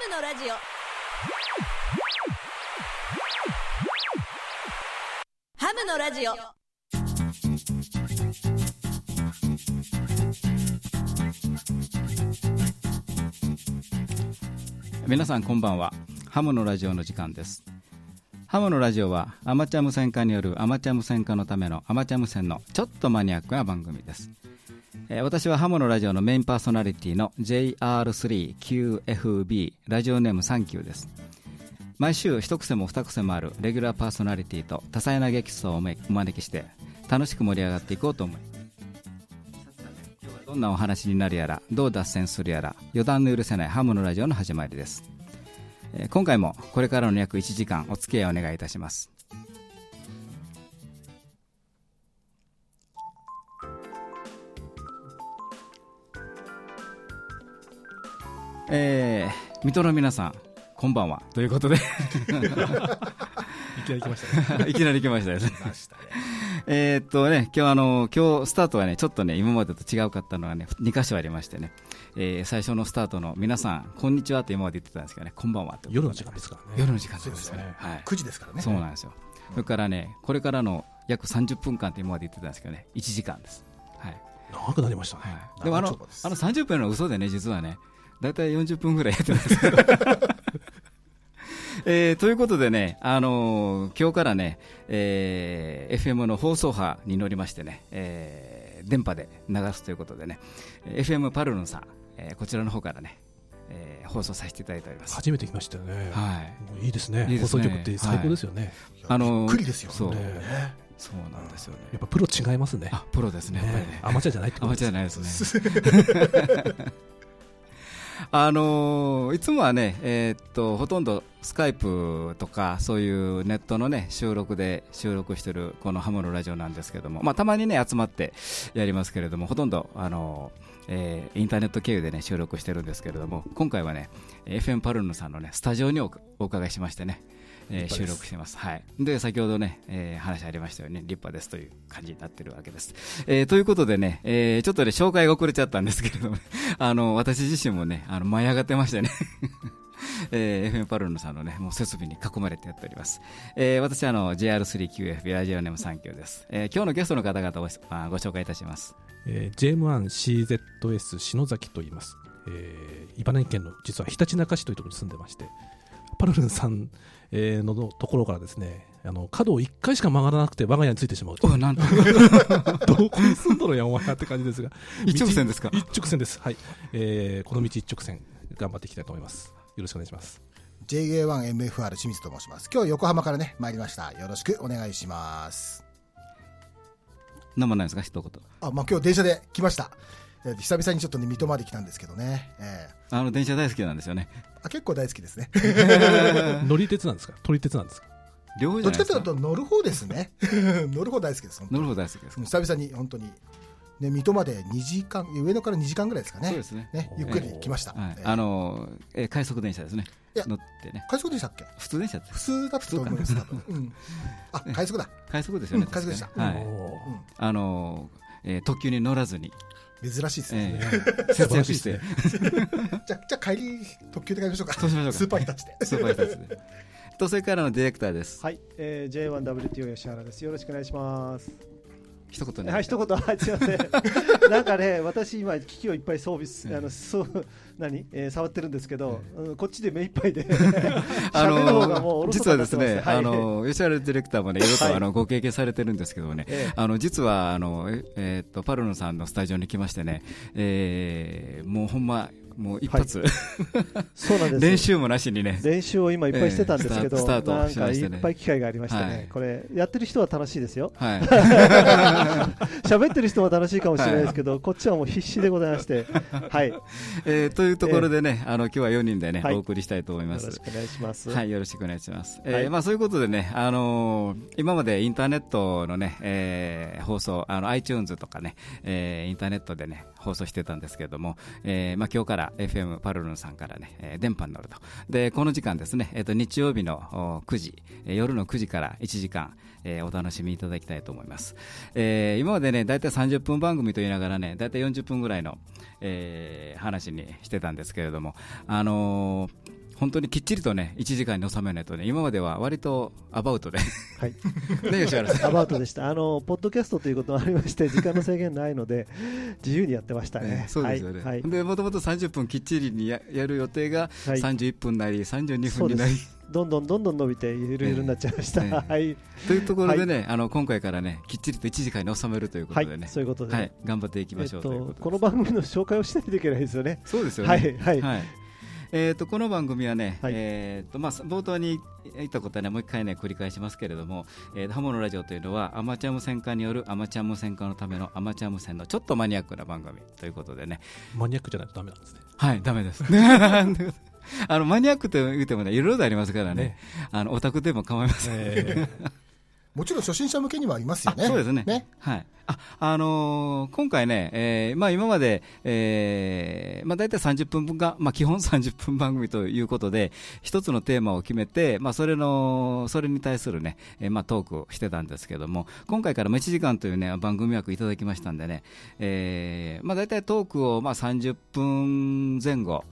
ムのラジオ。ハムのラジオ。皆さんこんばんは。ハムのラジオの時間です。ハムのラジオはアマチュア無線化によるアマチュア無線化のためのアマチュア無線のちょっとマニアックな番組です、えー私はハムのラジオのメインパーソナリティの JR3QFB ラジオネームサンキューです。毎週一癖も二癖もあるレギュラーパーソナリティと多彩な激走をお招きして楽しく盛り上がっていこうと思いどんなお話になるやらどう脱線するやら予断の許せないハムのラジオの始まりです、えー今回もこれからの約1時間お付き合いお願いいたします。えー、水戸の皆さんこんばんはということで いきなり来ましたね。いきなり来ましたねましたね。えーっとね、今日あの、今日スタートはね、ちょっとね、今までと違うかったのはね、2箇所ありましてね、えー最初のスタートの皆さん、こんにちはって今まで言ってたんですけどね、こんばんはって夜の時間ですからね。夜の時間ですよね。はい。9時ですからね。そうなんですよ。それからね、これからの約30分間って今まで言ってたんですけどね、1時間です。はい。長くなりましたね。はい、でもあのあの30分の嘘でね、実はね、大体40分ぐらいやってますけど。えーということでね、あのー今日からね、えー FM の放送波に乗りましてね、えー電波で流すということでね、えー FM パルルンさん、えーこちらの方からね、えー放送させていただいております。初めて来ましたよね。はい。いいですね。いいですね放送局って最高ですよね。いやあのーびっくりですよ。そうねそうなんですよね。やっぱプロ違いますね。あ、プロですね、ね。アマチュアじゃないってアマチュアことですじゃないですね。あのーいつもはね、えーっとほとんどスカイプとかそういうネットのね収録で収録してるこのハムのラジオなんですけども、まあ、たまにね集まってやりますけれどもほとんど、あのーえーインターネット経由でね収録してるんですけれども今回はね FM パルルヌさんのねスタジオにおお伺いしましてね、えー収録してます。はい。で、先ほどね、えー話ありましたように、立派ですという感じになってるわけです。えーということでね、えーちょっとね、紹介が遅れちゃったんですけれども、あの、私自身もね、あの、舞い上がってましてね、えー FM パルルヌさんのね、もう設備に囲まれてやっております。えー私、あの、JR3QF ラジオネーム3級です。えー今日のゲストの方々をあご紹介いたします。えー JM1CZS 篠崎と言います。えー茨城県の実はひたちなか市というところに住んでまして、パルルンさん、えーのところからですね、あの角を1回しか曲がらなくて我が家についてしまうと。おなんと、どこに住んだろうやお前はって感じですが。一直線ですか？道一直線です。はい。えーこの道一直線、頑張っていきたいと思います。よろしくお願いします。JA1MFR 清水と申します。今日横浜からね、参りました。よろしくお願いします。なんもないですか、一言。あ、まあ今日電車で来ました。えー久々にちょっとね、水戸まで来たんですけどね。えあの、電車大好きなんですよね。ーあ結構大好きですね。乗り鉄なんですか？撮り鉄なんですか？両方じどっちゃないですか。かというと乗る方ですね。乗る方大好きです。乗る方大好きですうん久々に本当に。ね、水戸まで2時間、上野から2時間ぐらいですかね。そうですね。ね、ゆっくり来ました。はいえーあのーえー快速電車ですねいや乗ってね快速でしたっけ？普通電車普通だったと思います、多分。うん。あ、快速だ。快速ですよね、うん快速でしたはいあのーえー特急に乗らずに、珍しいですね。えー 節約してじゃあ、じゃあ帰り、特急で帰りましょうか。そうしましょうかスーパーヒタッチで。スーパー一つで とそれからのディレクターですはい、えー、J1WTO 吉原です。よろしくお願いします。一言ねはい、一言、はい、すみません。なんかね、私今機器をいっぱい装備す、うんあの、そう、何、えー、触ってるんですけど、うんこっちで目いっぱいで。あの実はですかになってます。ね、あのー吉原ディレクターもね、いろい。ろあのご経験されてるんですけどね、ええ。あの実はあの、ええーっとパルノさんのスタジオに来ましてね、えーもうほんま、もう一発、そうなんです。練習もなしにね、練習を今いっぱいしてたんですけど、えースタートいっぱい機会がありましてね、はい。これやってる人は楽しいですよ。はい、喋ってる人も楽しいかもしれないですけど、こっちはもう必死でございまして、はい、よ えーというところでね、あの今日は4人でね、はい。お送りしたいと思います。ろし。くお願いします。はい、よろしくお願いします。えーはい。まあそういうことでね、あのー今までインターネットのね、えー放送、あの iTunes とかね、えーインターネットでね放送してたんですけれども、えーまあ今日から FM パルルンさんからね、えー電波に乗ると。でこの時間ですね、えっ、と日曜日の9時、えー夜の9時から1時間、えーお楽しみいただきたいと思います。えー今までね、だいたい30分番組と言いながらね、だいたい40分ぐらいの、えー話にしてたんですけれども、あのー本当にきっちりとね、1時間に収めないとね、今までは割とアバウトで、はい、ね、吉原さん。アバウトでした。あの、ポッドキャストということもありまして、時間の制限ないので、自由にやってましたね。そうですよね。はい。で、もともと30分きっちりにややる予定が、はい31分なり、32分になり。どんどんどんどん伸びて、ゆるゆるになっちゃいました。ええはい。というところでね、あの今回からね、きっちりと1時間に収めるということでね、はい、そういうことで。はい、頑張っていきましょうと、この番組の紹介をしないといけないですよね。そうですよね。はい、はい。はいえー、とこの番組はね、はいえーとまあ、冒頭に言ったことは、ね、もう一回、ね、繰り返しますけれども、えー、ハモのラジオというのはアマチュア無線化によるアマチュア無線化のためのアマチュア無線のちょっとマニアックな番組ということでね、マニアックじゃないとダメなんですね。はい、ダメです。あのマニアックと言ってもね、いろいろありますからね、あのオタクでも構いません。えもちろん初心者向けにもありますよね。あそうですね。ね。はい。あ、あのー今回ね、えーまあ今まで、えーまあ大体30分分が、まあ基本 30分番組ということで、一つのテーマを決めて、まあそれの、それに対するね、えーまあトークをしてたんですけども、今回からまあ1時間というね、番組枠いただきましたんでね、えーまあ大体トークをまあ30分前後、お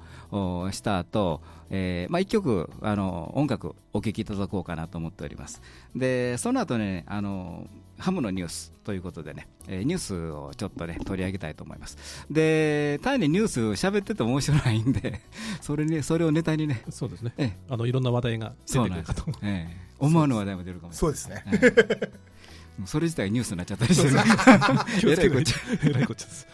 した後、えーまあ、一曲あの音楽お聴きいただこうかなと思っております。でその後ねあのハムのニュースということでね、えーニュースをちょっとね取り上げたいと思います。で単にニュース喋ってても面白いんで それにそれをネタにね。ーそうですね。ええ。あのいろんな話題が出そうなんですてくるかと。ええ。思わぬ話題も出るかもしそうですね。れない、ええ。もうそれ自体がニュースになっちゃったりしてね気をつけてえらいこっちゃ。えらいこっちゃです。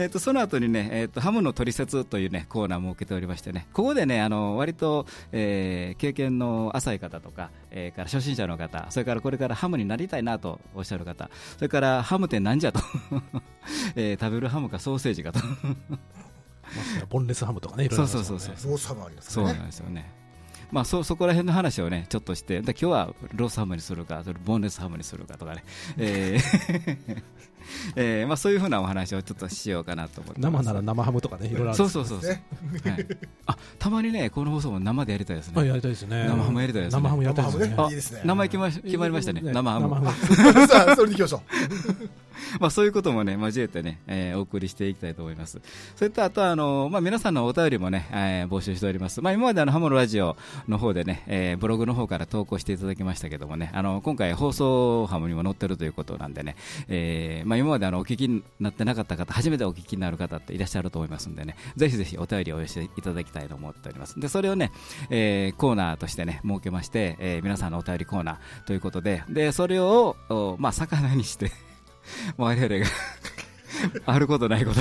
えー、とその後にね、えー、とハムの取説という、ね、コーナーを設けておりましてね、ここでね、あの割と、えー経験の浅い方とか、えーから初心者の方、それからこれからハムになりたいなとおっしゃる方、それからハムってなんじゃと、えー食べるハムかソーセージかと、ボンレスハムとかね、いろいろありますもんね。そうそうそうロースハムありますそうからね。なんですよね。まあ、そそこら辺の話をねちょっとして、で今日はロースハムにするか、それボンレスハムにするかとかね、えー えーまあ、そういうふうなお話をちょっとしようかなと思って生なら生ハムとかね、いろいろあるそうそうそうそう、ねはい、あたまにね、この放送も生でやりたいですあやね。りたいですね。生ハムやりたいですね生ハムやりたいですね。生ハムあいいですね名前決まり決まりましたね、生ハム。生ハム。さあ、それでいきましょ まあ、そういうこともね、交えてね、えーお送りしていきたいと思います。それと、あとはあの、まあ、皆さんのお便りもね、えー募集しております。まあ、今まであの、ハモのラジオの方でね、えーブログの方から投稿していただきましたけどもね、あの、今回放送ハムにも載ってるということなんでね、えーまあ、今まであの、お聞きになってなかった方、初めてお聞きになる方っていらっしゃると思いますんでね、ぜひぜひお便りをお寄せいただきたいと思っております。で、それをね、えーコーナーとしてね、設けまして、えー皆さんのお便りコーナーということで、で、それを、まあ、魚にして、我々が あることないこと。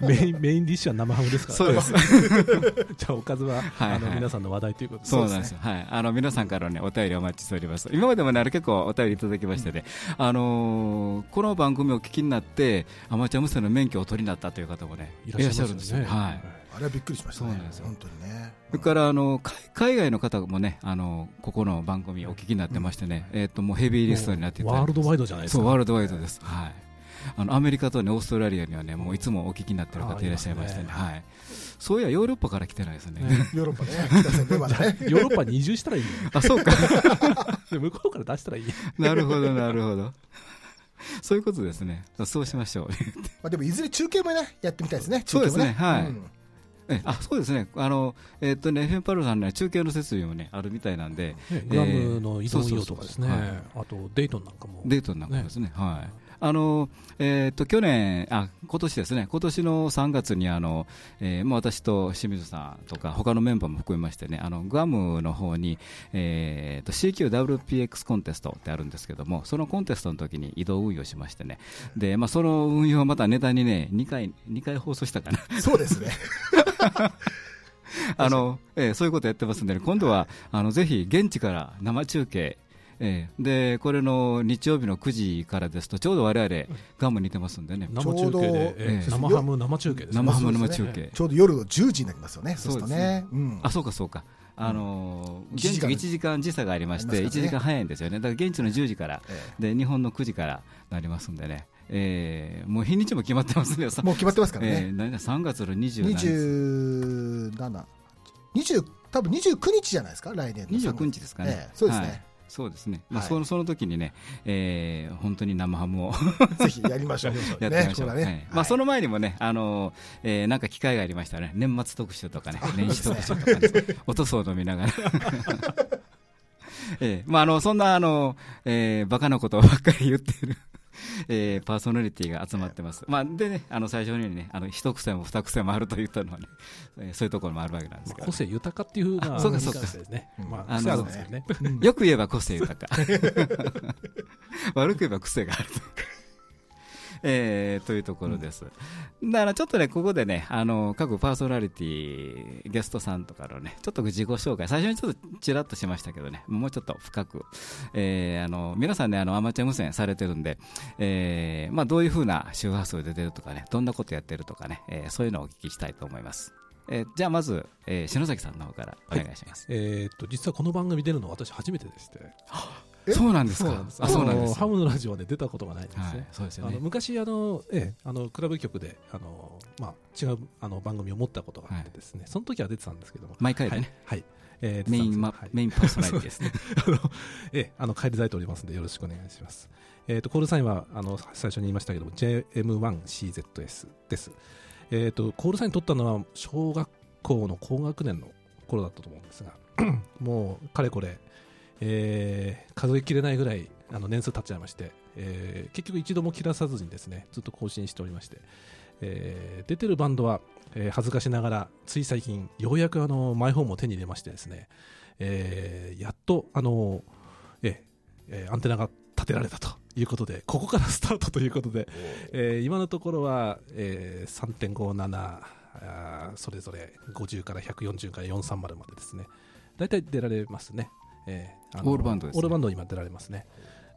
メインメインディッシュは生ハムですから。そうです。じゃあおかずは、はいあの皆さんの話題ということで。そうなんですよ。はい。あの、皆さんからね、お便りお待ちしております。今までもね、あの結構お便りいただきましてね、あのーこの番組をお聞きになって、アマチュア無線の免許をお取りになったという方もね、いらっしゃるんですよ。はい。う。あれはびっくりしましたね。そうなんですよ本当にね。それからあの海海外の方もね、あのここの番組お聞きになってましてね、えっ、ともうヘビーリストになっていワールドワイドじゃないですか。そうワールドワイドです。はい。あのアメリカとねオーストラリアにはねもういつもお聞きになってる方いらっしゃいましてね、ねはい。そういやヨーロッパから来てないですね。ヨーロッパね。ヨーロッパに移住したらいいよ。あそうか。で向こうから出したらいいよ。なるほどなるほど。そういうことですね。そうしましょう。まあでもいずれ中継もね、やってみたいですね。そうですね中継もはいうんえあそうですね。あのえっ、とね FM パルさんね中継の設備もねあるみたいなんで、ねグアムの移動運用とかですね。あとデイトンなんかも。デートなんかですね、はい。あのえー、と去年あ、今年ですね、今年の3月にあの、えーまあ、私と清水さんとか、他のメンバーも含めましてね、あのグアムの方に、えー、と CQWPX コンテストってあるんですけども、そのコンテストの時に移動運用しましてね、でまあ、その運用をまたネタにね、2回 ,2 回放送したかな。そうですね。あの、えーそういうことやってますんでね、今度はあのぜひ現地から生中継、えーでこれの日曜日の9時からですと、ちょうど我々ガム似てますんでね、生中継ちょうどで、ええ。え生ハム生中継ですね。生ハム生中継。ちょうど夜の10時になりますよね。そうするとそうですね。うん。あそうかそうか、あのー一時間現地が1時間。時差がありまして、1ね。時間早いんですよね、だから現地の10時から、えで日本の9時からなりますんでね、えーもう日にちも決まってますね、もう決まってますからえね。ー何だ3月の20何日。27、20、多分29日じゃないですか、来年の29日ですかね。ええ。そうですね。そうですね、まあはい。そのその時にね、えー本当に生ハムを ぜひやりましょう。やってみましょう、ね。はねはい。まあ、その前にもね、あのえーなんか機会がありましたらね、年末特集とかね、年始特集とかね、おとそを飲みながら。えーまあ、あのそんなあの、えーバカなことばっかり言っている、えーパーソナリティが集まってます、まあ、でね、あの最初にね、あの一癖も二癖もあると言ったのはね、えーそういうところもあるわけなんですけど。個、性豊かっていうふうなあそうかそうか。ね。まあ、あの癖あるんですよね。よく言えば個性豊か、悪く言えば癖があると。えーというところです。だからちょっとね、ここでね、あの各パーソナリティ、ゲストさんとかのね、ちょっと自己紹介、最初にちょっとちらっとしましたけどね、もうちょっと深く、えーあの皆さんね、あのアマチュア無線されてるんで、えーまあ、どういうふうな周波数で出てるとかね、どんなことやってるとかね、えーそういうのをお聞きしたいと思います。えーじゃあまず、えー篠崎さんの方からお願いします。えーっと、実はこの番組出るのは私初めてでして。え？そうなんですか？あ、そうなんですハムのラジオで出たことがないんですはいね。、そうですよねあの。昔あの、ええ、あのクラブ局であの、まあ、違うあの番組を持ったことがあってですね、その時は出てたんですけども、はい毎回でね、はいえーメイン、メインパーソナリティ ですね。あの、ええ、あの、帰り咲いておりますので、よろしくお願いします。えっ、と、コールサインは、あの、最初に言いましたけども、JM1CZS です。えっ、と、コールサイン取ったのは、小学校の高学年の頃だったと思うんですが、もう、かれこれ、えー数えきれないぐらい、あの、年数経っちゃいまして、えー結局一度も切らさずにですね、ずっと更新しておりまして、えー出てるバンドは、えー恥ずかしながら、つい最近、ようやくあの、マイホームを手に入れましてですね、えーやっと、あのええーアンテナが立てられたということで、ここからスタートということで、えー今のところは、えー3.57あーそれぞれ50から140から430までですね、大体出られますね。えーオールバンドですね。オールバンド今出られますね。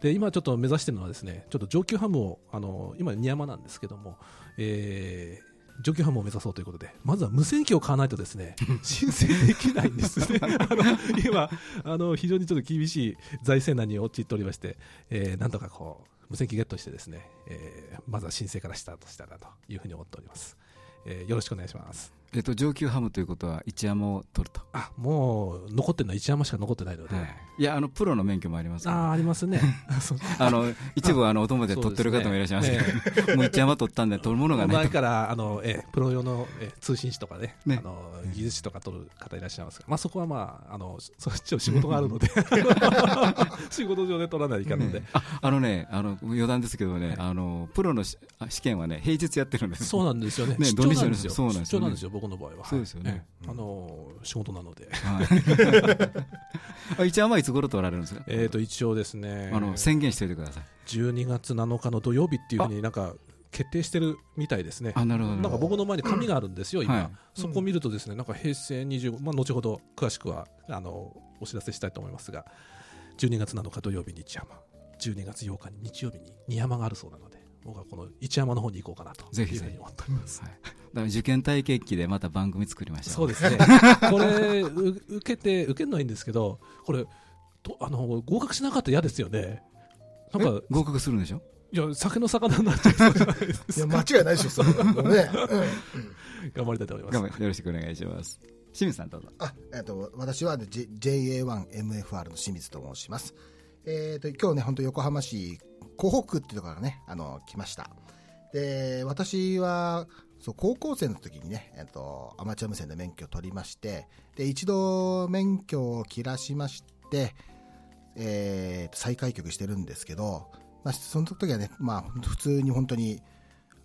で今ちょっと目指してるのはですねちょっと上級ハムをあの今二山なんですけども、えー上級ハムを目指そうということでまずは無線機を買わないとですね 申請できないんです。ね あの今あの非常にちょっと厳しい財政難に陥っておりまして、えーなんとかこう無線機ゲットしてですね、えーまずは申請からスタートしたいなというふうに思っております、えーよろしくお願いしますえっと、上級ハムということは、一山を取ると。あもう残ってるのは一山しか残ってないので、い。や、あの、プロの免許もあります。ああありますね。あの、一部、あの、お友達で取ってる方もいらっしゃいますけど、もう一山取ったんで、取るものがないからあの、ええプロ用の、ええ通信士とかねね。あの技術士とか取る方いらっしゃいますが、まあ、そこは、まあ、あのそそっちの仕事があるので。仕事上で取らないかんので、ああのね、あの、余談ですけどね、あの、プロの試験はね、平日やってるんです。そうなんですよね。ねなんですよ。そうなんですよね。出張なんですよ僕の場合は。そうですよね。あの仕事なので、はい。あ一山はいつ頃取られるんですか？えー、と一応ですね。あの、宣言しておいてください。12月7日の土曜日っていうふうになんか決定してるみたいですね。あ、なるほど。なんか僕の前に紙があるんですよ、今、はい。そこを見るとですね、なんか平成25、まあ、後ほど詳しくはあのお知らせしたいと思いますが、12月7日土曜日に一山、12月8日に日曜日に二山があるそうなので、僕はこの一山の方に行こうかなとぜひふうに思っております。はい。受験体験記でまた番組作りましょう。そうですね、これ、う受けて、受けるのはいいんですけど、これ、とあの合格しなかったら嫌ですよね。なんかえ？合格するんでしょ？いや酒の魚になっちゃういですいや、か。間違いないでしょ、それ。ね。頑張りたいと思いますよろしくお願いします。清水さんどうぞ。あ、えっと、私は、ね、J- JA1MFR の清水と申します。えっと、今日ね、本当横浜市湖北っていうところからね、あの、来ました。で、私は、そう、高校生の時にね、えっと、アマチュア無線で免許を取りまして、で、一度免許を切らしまして、えー再開局してるんですけど、まあ、その時はね、まあ、普通に本当に、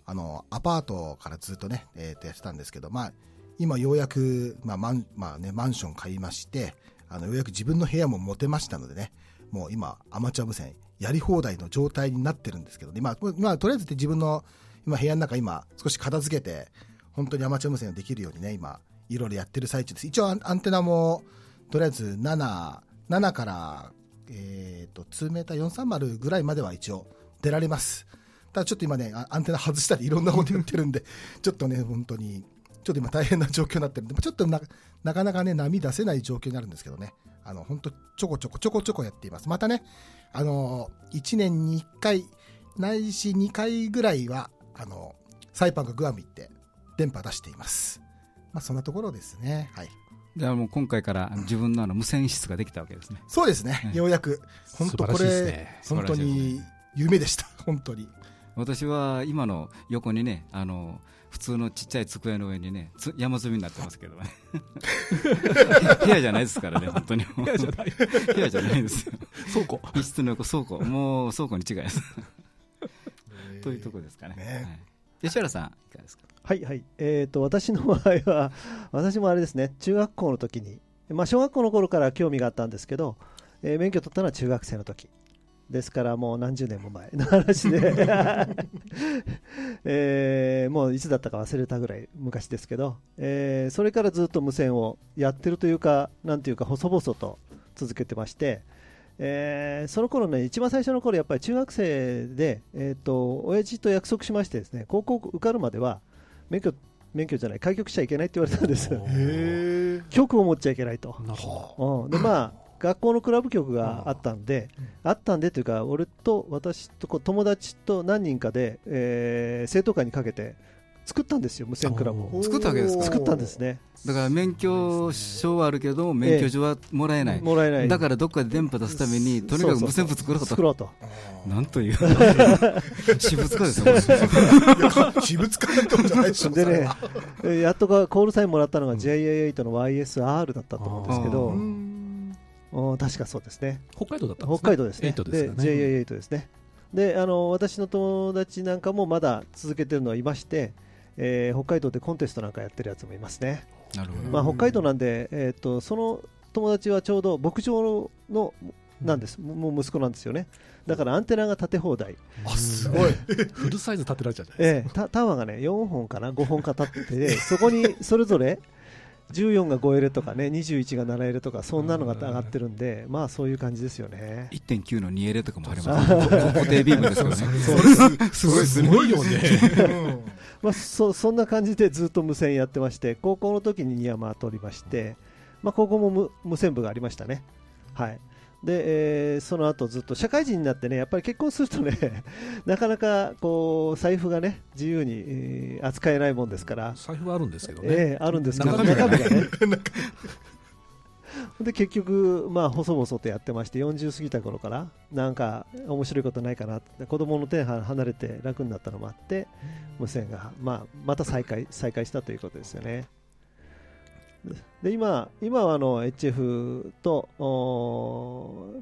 あの、アパートからずっとね、えーとやってたんですけど、まあ、今ようやく、まあ、マン、まあね、マンション買いまして、あの、ようやく自分の部屋も持てましたのでね、もう今、アマチュア無線、やり放題の状態になってるんですけど、ね、今、まあ、とりあえず自分の、今、部屋の中、今、少し片付けて、本当にアマチュア無線ができるようにね、今、いろいろやってる最中です。一応、アンテナも、とりあえず7、7から、えっ、と、2メーター430ぐらいまでは一応出られます。ただちょっと今ね、アンテナ外したりいろんなことやってるんで、ちょっとね、本当に、ちょっと今大変な状況になってるんで、ちょっとななかなかね、波出せない状況になるんですけどね、あの、本当ちょこちょこちょこちょこやっています。またね、あの、1年に1回、ないし2回ぐらいは、あの、サイパンがグアム行って、電波出しています。まあ、そんなところですね。はい。でもう今回から自分のあの無線室ができたわけですね。そうですね、ようやく、本当、これね、本当に夢でした、本当に。私は今の横にね、あの普通のちっちゃい机の上にね、つ山積みになってますけどね。部屋じゃないですからね、本当に。部屋じゃない。部屋じゃないですよ。倉庫。一室の横倉庫、もう倉庫に違いです。というところですかね。ねはい吉原さん、いかがですか？はいはい、えー、と私の場合は、私もあれですね、中学校の時に、まあ、小学校の頃から興味があったんですけど、えー免許取ったのは中学生の時ですから、もう何十年も前の話で、えーもういつだったか忘れたぐらい昔ですけど、えーそれからずっと無線をやってるというか、なんていうか、細々と続けてまして、えーその頃ね、一番最初の頃やっぱり中学生で、えー、と親父と約束しましてですね高校受かるまでは免許免許じゃない開局しちゃいけないって言われたんです。局を持っちゃいけないと、なるほうん、でまあ学校のクラブ局があったんで、あったんでというか俺と私とこう友達と何人かで、えー生徒会にかけて作ったんですよ無線クラブを。ー。作ったわけですか？作ったんですね。だから免許証はあるけど、免許証はもらえない。もらえない。だからどっかで電波出すために、とにかく無線部作ろうと。作ろうと。なんという。私物化ですよ、私物化なんてことじゃないでしょ、でねやっとかコールサインもらったのが JA8 の YSR だったと思うんですけど、ん。確かそうですね、ど。北海道だったんですね。北海道ですね、8ですよね。JA8 ですね。であの私の友達なんかもまだ続けてるのはいまして、えー北海道でコンテストなんかやってるやつもいますね、なるほど。まあ、北海道なんで、えー、とその友達はちょうど牧場のなんです、もう息子なんですよね、だからアンテナが立て放題、あすごい、フルサイズ立てられちゃうじゃないですえータタワーがね4本かな、5本か立ってて、そこにそれぞれ14が 5L とかね、21が 7L とか、そんなのが上がってるんで、まあそういう感じですよね。1.9の 2L とかもありますね。固定ビームですけどね。すごいすごいよね。まあ、そそんな感じでずっと無線やってまして高校の時にニヤマ取りまして、まあ、高校も無無線部がありましたね、はいでえーその後ずっと社会人になってねやっぱり結婚するとね なかなかこう財布がね自由に、えー扱えないもんですから、財布はあるんですけどね。ええあるんですけど中身がね。中身がね。で結局、まあ、細々とやってまして40過ぎた頃からなんか面白いことないかなって子供の手が離れて楽になったのもあって無線が、まあ、また再開再開したということですよね。で今今はあの HF と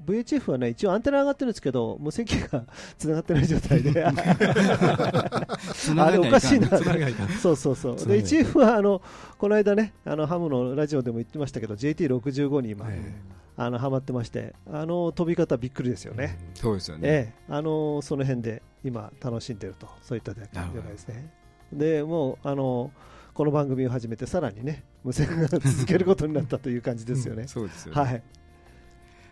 VHF はね一応アンテナ上がってるんですけど無線機が つながってない状態であれおかしいなそうそうそう。で、HF は、あの、この間ね、あの、ハムのラジオでも言ってましたけど、JT65 に今、えあの、ハマってまして、あの、飛び方びっくりですよね。そうですよね。ええ、あの、その辺で今、楽しんでると、そういった状態ですね。で、もう、あの、この番組を始めて、さらにね、無線が続けることになったという感じですよね。そうですよね。はい。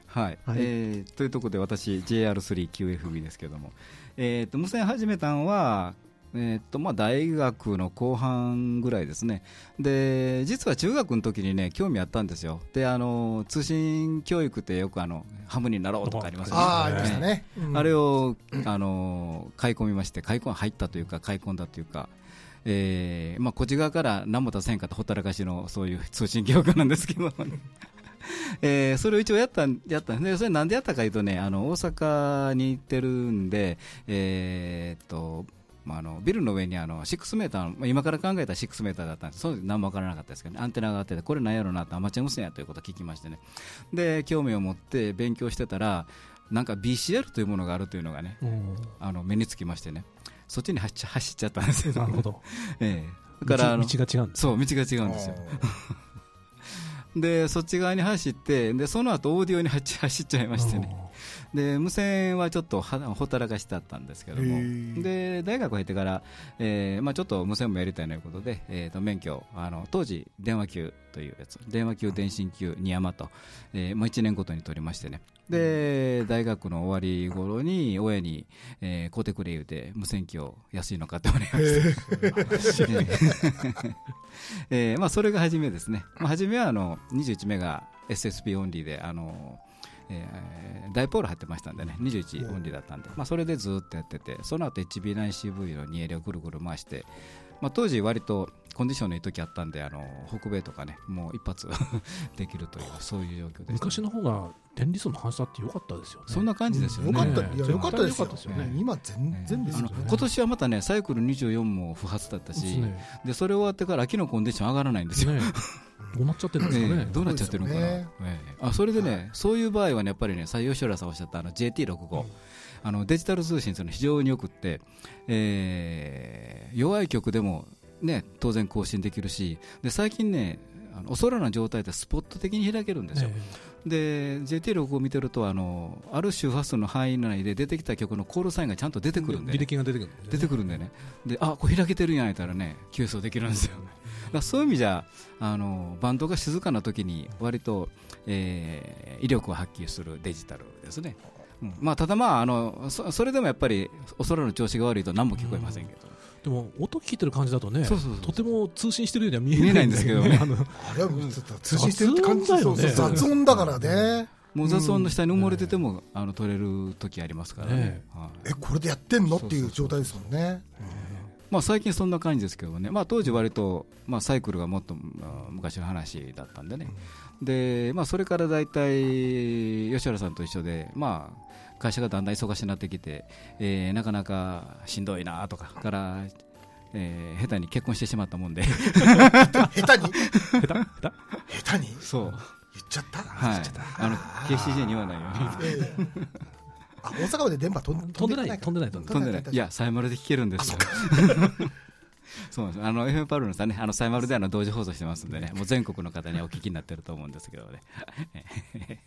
はい、はい。えーというところで私 JR3QFB ですけども、えー、と無線始めたのは、えーとまあ、大学の後半ぐらいですね。で実は中学の時にね興味あったんですよ。であの通信教育ってよくあのハムになろうとかありますよね。ああ、ありましたね。うん。あれを、あの買い込みまして買い込ん入ったというか買い込んだというかえーまあ、こっち側から何も出せんかったほったらかしのそういう通信教育なんですけど、えーそれを一応やったんやったんでそれなんでやったかいうとね、あの大阪に行ってるんで、えーっとまあ、あのビルの上にあの6メーターの、まあ今から考えたら6メーターだったんです、その時何も分からなかったですけど、ね、アンテナがあってて、これなんやろうなって、アマチュア無線やということを聞きましてね、で興味を持って勉強してたら、なんか BCL というものがあるというのがね、うん。あの目につきましてね、そっちに走っちゃ走ったんですよ。なるほど。ええだから道道が違うんです。そう道が違うんですよ。でそっち側に走ってでその後オーディオに走走っちゃいましてねで無線はちょっとはほったらかしてあったんですけども。で大学入ってから、えーまあ、ちょっと無線もやりたいということで、えー、と免許あの当時電話級というやつ電話級電信級二山と、えーまあ、1年ごとに取りましてね。で大学の終わり頃に親に、えー買うてくれ言うて無線機を安いの買ってもらいました。えーまあ、それが初めですね、まあ、初めはあの21メガ SSP オンリーであの、えーダイポール入ってましたんでね21オンリーだったんで、まあ、それでずっとやっててその後 HB9CV の 2L をぐるぐる回してまあ、当時、割とコンディションのいい時あったんで、あの北米とかね、もう一発 できるという、そういう状況です。昔の方が電離層の反射って良かったですよね。そんな感じですよね。よかった、ねいや、よかったですよよかったですよね今全然ですよねあの。今年はまたね、サイクル24も不発だったし、ねでそれ終わってから秋のコンディション上がらないんですよ。ねどうなっちゃってるんですかね。ええどうなっちゃってるのかな、ね。ええ。あそれでね、そういう場合はね、やっぱりね、採用吉原さんおっしゃったあの JT65、あのデジタル通信というのは非常によくって、えー弱い曲でも、ね、当然更新できるし、で最近ね、あのお空の状態でスポット的に開けるんですよ。で JT65 を見てるとあの、ある周波数の範囲内で出てきた曲のコールサインがちゃんと出てくるんで、履歴が出てくるんでね。出てくるんでね、であこれ開けてるんやったらね、急走できるんですよ。そういう意味じゃあのバンドが静かな時に割と、えー威力を発揮するデジタルですね、うん。まあ、ただまああのそそれでもやっぱりお空の調子が悪いと何も聞こえませんけど、でも音聞いてる感じだとねそうそうそうとても通信してるようには見えないんですけどね。あの。あれは通信してるって感じだよね。そうそう雑音だからね。もう雑音の下に埋もれてても、あの取れる時ありますからね。え、これでやってんの？っていう状態ですもんね。まあ、最近そんな感じですけどね、まあ、当時割と、まあ、サイクルがもっとまあ昔の話だったんでね、でまあ、それから大体吉原さんと一緒で、まあ、会社がだんだん忙しくなってきて、えーなかなかしんどいなとかから、えー下手に結婚してしまったもんで。下手に？下手？下手？下手に？そう、言っちゃった？はい、あの KCJ に言わないように。ええあ、大阪まで電波飛ん飛んでないか飛んでない飛んで飛んでないいや、サイマルで聞けるんですよ。そうなんですあの FM パルルさんね、あのサイマルであの同時放送してますんでね、もう全国の方にお聞きになってると思うんですけどね。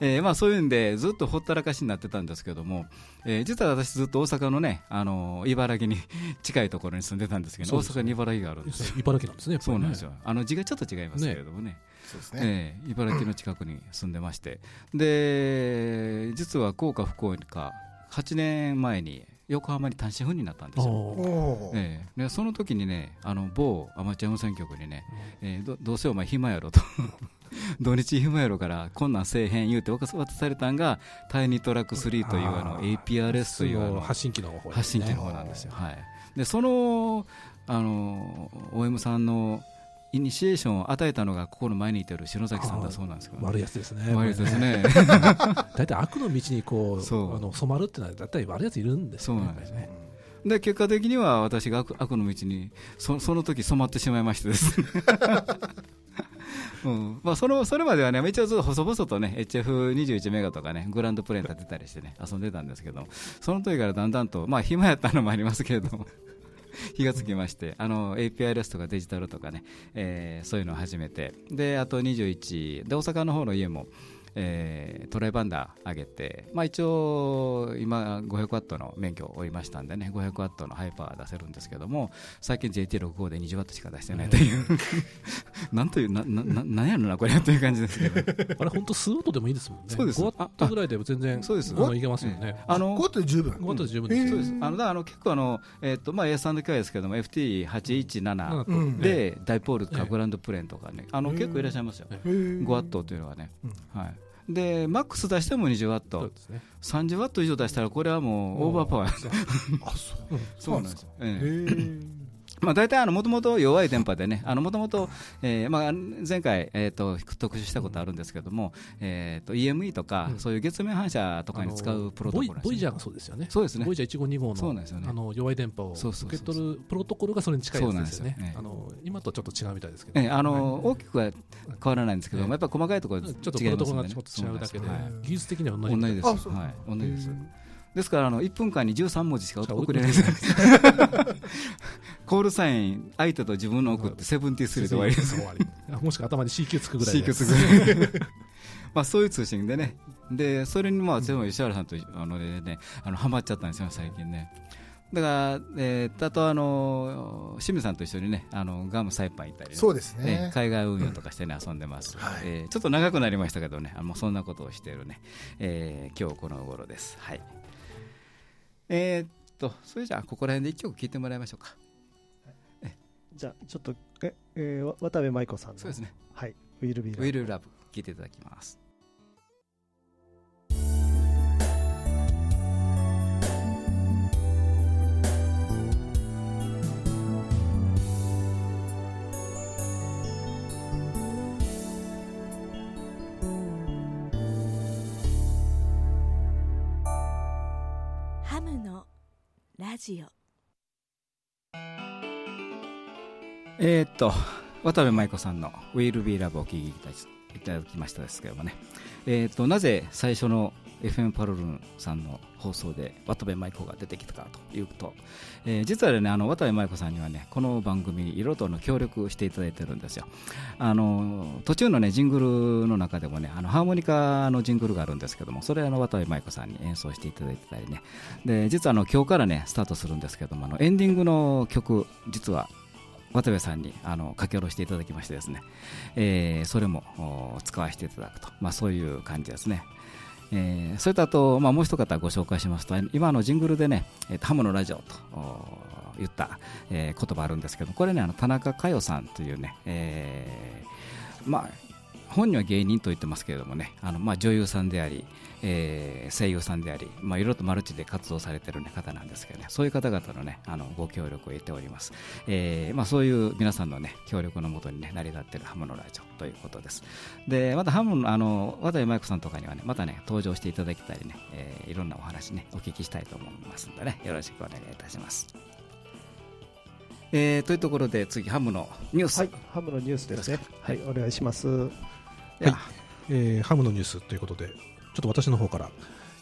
えーまあ、そういうんで、ずっとほったらかしになってたんですけども、えー実は私、ずっと大阪のね、あの茨城に 近いところに住んでたんですけど、大阪に茨城があるんですよ。茨城なんですねやっぱりねそうなんですよ。あの字がちょっと違いますけれどもね。そうですね。ええ茨城の近くに住んでまして、で実は幸か不幸か8年前に横浜に単身赴任になったんですよ。ええ。でその時にねあの某アマチュア無線局にね、えーどどうせお前暇やろと。土日暇やろからこんなんせえへん言うて渡さ渡されたんがタイニートラック3というあの APRS というあの発信機の方発信機の方なんですよ。はい、でそのあの OM さんのイニシエーションを与えたのがここの前にいてる篠崎さんだそうなんですけど、悪いやつですね悪いですね。大体悪の道にこうあの染まるってのは大体悪いやついるんですそよねうなんですね。で結果的には私が悪悪の道にそその時染まってしまいましてですね。うんまあ、そのそれまではね、一応ずっと細々とね、HF21 メガとかね、グランドプレーン立てたりしてね、遊んでたんですけど、その時からだんだんと、まあ、暇やったのもありますけれども、気がつきまして、あの APIRS とかデジタルとかね、えーそういうのを始めて、で、あと21、で、大阪の方の家も、えートライバンダー上げて、まあ、一応、今、500ワットの免許を負いましたんでね、500ワットのハイパワー出せるんですけども、最近 JT65 で20ワットしか出してないという、なんという、な、な、ななんやろな、これという感じですけど、あれ本当数音でもいいですもんね。そうです。5ワットぐらいでも全然そうです。いけますよね。あのこうやって十分。5ワットで十分えーです。そうです。あの、だからあの、結構あの、えっと、まあ、A さんの機械ですけども、FT817 うん。で、ダイポールとええ。かグランドプレーンとかね、あの、うん。結構いらっしゃいますよ。えへー5ワットというのはね。うん。はい。で、マックス出しても20ワットそう。ですね30ワット以上出したら、これはもうオーバーパワー。あ、そう。なんですよ。えへえーまあ、大体、もともと弱い電波でね、もともと、まあ、前回、えー、と特集したことあるんですけども、えー、と EME とか、うん。そういう月面反射とかに使うプロトコルねボイボイジャーがそうですよね。そうですね。ボイジャー152号のそうなんですよね。あの弱い電波を受け取るプロトコルがそれに近いやつですよね。そうなんですよ。ええ。あの今とちょっと違うみたいですけど、ええあの大きくは変わらないんですけどやっぱり細かいところちょっとプロトコルがちょっと違うだけで、はい。技術的には同じ同じです、同じです。ですからあの1分間に13文字しか送れない。コールサイン、相手と自分の送って、セブンティスリーで終わりです。もしくは頭に CQ つくぐらい まあそういう通信でね、でそれにまあ全部石原さんとあのでね、あのハマっちゃったんですよ、最近ね。だから、えー、あとあの清水さんと一緒にね、あのガムサイパン行ったり、ね、そうですえねー。海外運用とかしてね、遊んでます、はい。えーちょっと長くなりましたけどね、あのそんなことをしているね、えー今日この頃です。はい。えーっと、それじゃあ、ここら辺で一曲聴いてもらいましょうか。じゃあちょっとえ、えーわ渡部舞子さんのそうですね。はい「ウィルビーウィルラブ、聴いていただきます。「ラジオ。えーっと渡部舞子さんの「Will Be Love」を聴きいたしいただきましたですけどもね、えーっとなぜ最初の FM パロルンさんの放送で渡部舞子が出てきたかということ、えー実はねあの渡部舞子さんにはねこの番組にいろいろとの協力していただいてるんですよ。あの途中のねジングルの中でもねあのハーモニカのジングルがあるんですけどもそれあの渡部舞子さんに演奏していただいてたりね。で実はあの今日からねスタートするんですけどもあのエンディングの曲実は渡部さんにあの書き下ろしていただきましてですね、えーそれも使わせていただくと、まあ、そういう感じですね。えーそれとあと、まあ、もう一方ご紹介しますと今のジングルでね「えーハムのラジオ」とお言った、えー言葉あるんですけどこれねあの田中佳代さんというね、えーまあ本人は芸人と言ってますけれどもねあの、まあ、女優さんであり、えー声優さんであり、まあ、いろいろとマルチで活動されてる、ね、方なんですけどねそういう方々の,、ね、あのご協力を得ております、えーまあ、そういう皆さんの、ね、協力のもとに、ね、成り立っているハムのラジオということです。でまたハムのあの渡部麻衣子さんとかにはねまたね登場していただきたりね、えーいろんなお話ねお聞きしたいと思いますのでねよろしくお願いいたします。えーというところで次ハムのニュース、はい、ハムのニュースですね。はい、お願いします。いやえーハムのニュースということで、ちょっと私の方から、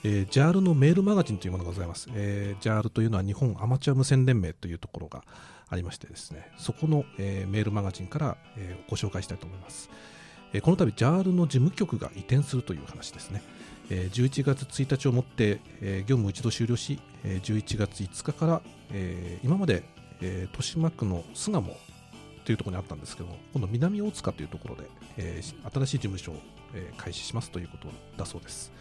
えー、JAL のメールマガジンというものがございます。えー、JAL というのは日本アマチュア無線連盟というところがありましてですね、そこの、えーメールマガジンから、えーご紹介したいと思います。えーこの度 JAL の事務局が移転するという話ですね。えー11月1日をもって、えー業務を一度終了し、えー11月5日から、えー今まで、えー豊島区の巣鴨というところにあったんですけども、今度南大塚というところで、えー新しい事務所を、えー開始しますということだそうです。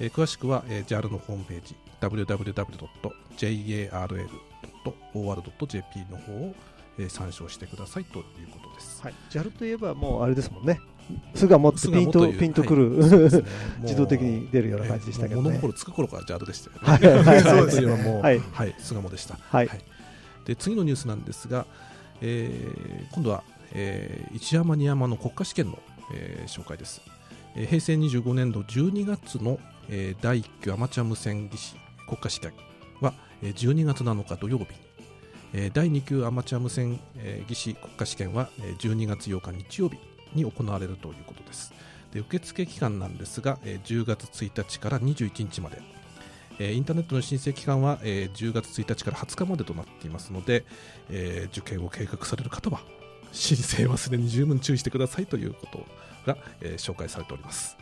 えー詳しくは、えー JAL のホームページ www.jar.or.jp の方を、えー参照してくださいということです。はい、JAL といえばもうあれですもんね。巣鴨ってピンとピンとくる、はい。ね。自動的に出るような感じでしたけどね。物心つく頃から JAL でしたよね。はい。はい。はい。そうですよ。もう、ははい。い、巣鴨でした。はい。で次のニュースなんですが、えー今度は、えー一山二山の国家試験の、えー紹介です、えー平成25年度12月の、えー第1級アマチュア無線技師国家試験は、えー12月7日土曜日に、えー第2級アマチュア無線、えー技師国家試験は、えー12月8日日曜日に行われるということです。で受付期間なんですが、えー10月1日から21日までえーインターネットの申請期間は、えー10月1日から20日までとなっていますので、えー受験を計画される方は申請はすでに十分注意してくださいということが、え紹介されております、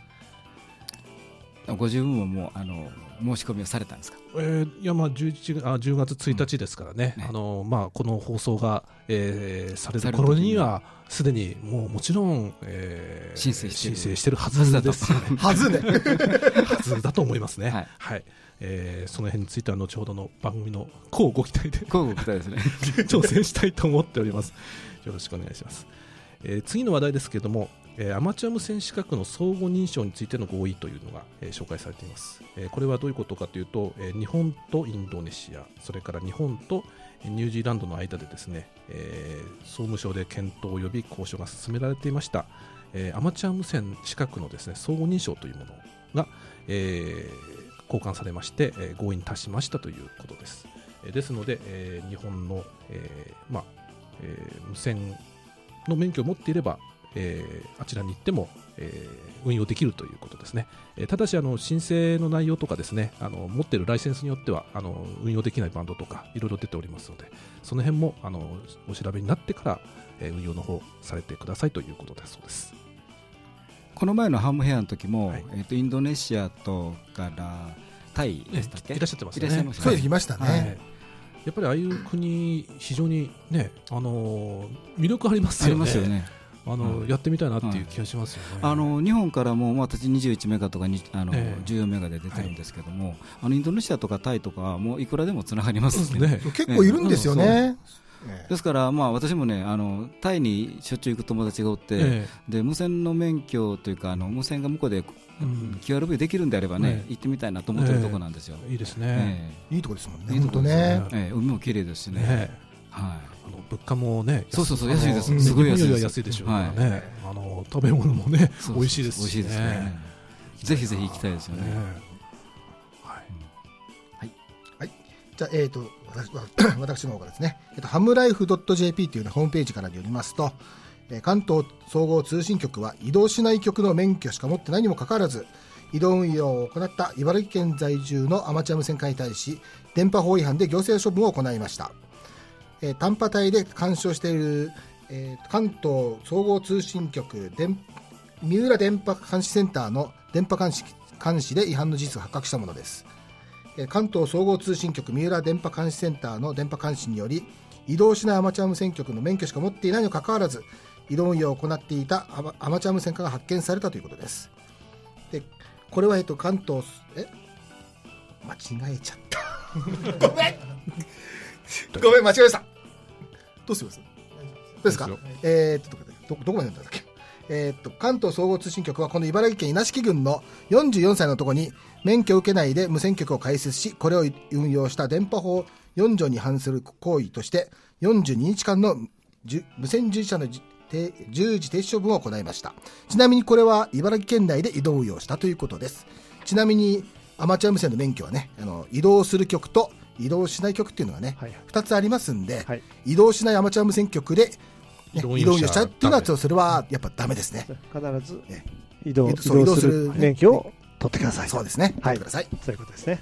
ご自分ももうあの申し込みをされたんですか？えーいやまあ 11, 月あ10月1日ですからね、うん。ねあのまあ、この放送が、えーされる頃にはすでにもうもちろん、えー申請してる。申請してるはずです はずね。はずだと思いますね、ははい。いえーその辺については後ほどの番組のこうご期待で。交互期待ですね。挑戦したいと思っております。よろしくお願いします。えー次の話題ですけれども、アマチュア無線資格の相互認証についての合意というのが、紹介されています、これはどういうことかというと、日本とインドネシア、それから日本とニュージーランドの間でですね、総務省で検討及び交渉が進められていました、アマチュア無線資格のですね相互認証というものが、交換されまして、合意に達しましたということです。ですので、日本の、まあ無線の免許を持っていれば、えーあちらに行っても、えー運用できるということですね、えーただしあの申請の内容とかですねあの持っているライセンスによってはあの運用できないバンドとかいろいろ出ておりますのでその辺もあのお調べになってから、えー運用の方されてくださいということだそうです。この前のハムヘアの時も、はい。えー、とインドネシアとからタイでしたっけ？いらっしゃってますね。いらっしゃいますそうです、いましたはい。ね。やっぱりああいう国、非常にね、あのー魅力ありますあよね。りますよねあのうん。やってみたいなっていう気がしますよね。あの日本からも、まあ、私21メガとかにあの、ええ。14メガで出てるんですけども、あのインドネシアとかタイとかはもういくらでもつながりますしね。ね、結構いるんですよね。えですから、まあ、私もねあのタイにしょっちゅう行く友達がおって、えで無線の免許というかあの無線が向こうで、えうん、QRV できるんであればね、ええ。行ってみたいなと思ってるところなんですよ、いいですね。えいいとこですもんね。いいとこですよね。ええ。え海も綺麗ですしねねはあの物価もね、そうそうそう安いです。うんす。ごい安いです。安いでしょう。からね。あの食べ物もね美味しいですし美味しいですね。ぜひぜひ行きたいですよね、ね。はい。じゃあ、えー、と私 私の方からですね、えー、とハムライフ .jp という、ね、ホームページからによりますと、えー関東総合通信局は移動しない局の免許しか持ってないにもかかわらず移動運用を行った茨城県在住のアマチュア無線化に対し電波法違反で行政処分を行いました、えー短波帯で干渉している、えー関東総合通信局電三浦電波監視センターの電波監視監視で違反の事実が発覚したものです。えー関東総合通信局三浦電波監視センターの電波監視により移動しないアマチュア無線局の免許しか持っていないにもかかわらず移動運用を行っていたアマアマチュア無線化が発見されたということです。でこれは、えっと、関東え？間違えちゃった。ごめん。ごめん間違えました。どうしますどうですか？えーっとどこどこまでなんだっけ？えーっと関東総合通信局はこの茨城県稲敷郡の44歳の男に免許を受けないで無線局を開設しこれを運用した電波法4条に反する行為として42日間の無線従事者の従事停止処分を行いました。ちなみにこれは茨城県内で移動運用したということです。ちなみにアマチュア無線の免許はねあの移動する局と移動しない局っていうのはね、はいはい。2つありますんで、はい。移動しないアマチュア無線局で、ね、移動しちゃうっていうのはそれはやっぱダメですね。必ずえ移動移動する移動する免許を取ってください。そうですね、はい。取ってください。そういうことですね。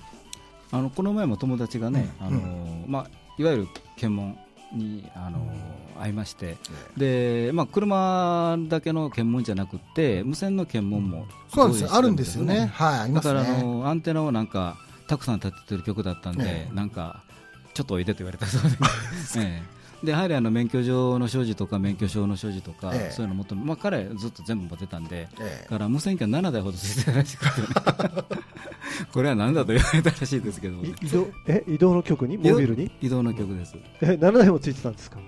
あのこの前も友達がね、うん。あのまあ、いわゆる検問にあの、会いまして、でまあ、車だけの検問じゃなくて、無線の検問もそうなんですあるんですよね。はいありますだからあねのアンテナをなんかたくさん立ててる曲だったんで、ええ。なんかちょっとおいでと言われたそうで、ええ。でやはりあの免許状の所持とか免許証の所持とか、ええ。そういうのもっと、まあ、彼、ずっと全部持ってたんで、ええ。だから無線機は7台ほどついてたらしくて、ね、これは何だと言われたらしいですけども。ね、い移動え移動の局に？モビルに？移動の曲です。え7台もついてたんですか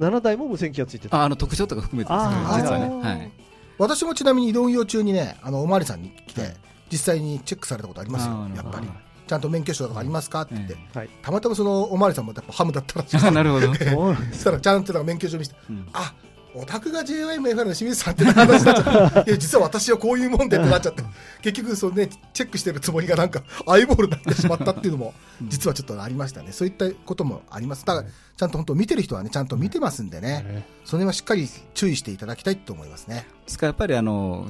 ？7台も無線機がついてた。ああの特徴とか含めてですけどあー実はね、はい、私もちなみに移動運用中にねあのおまわりさんに来て実際にチェックされたことありますよやっぱりちゃんと免許証とかありますか？って。言って、えはい。たまたまそのおまわりさんもやっぱハムだったらしい。あ なるほど、そしたらちゃんと免許証見せて、うん。あお宅が JYMFR の清水さんって話になっちゃって いや実は私はこういうもんでってなっちゃって。結局その、ね、チェックしてるつもりがなんか アイボールになってしまったっていうのも実はちょっとありましたね。そういったこともあります。だからちゃんと本当見てる人はねちゃんと見てますんでね、ね。その辺はしっかり注意していただきたいと思いますね。ですからやっぱりあの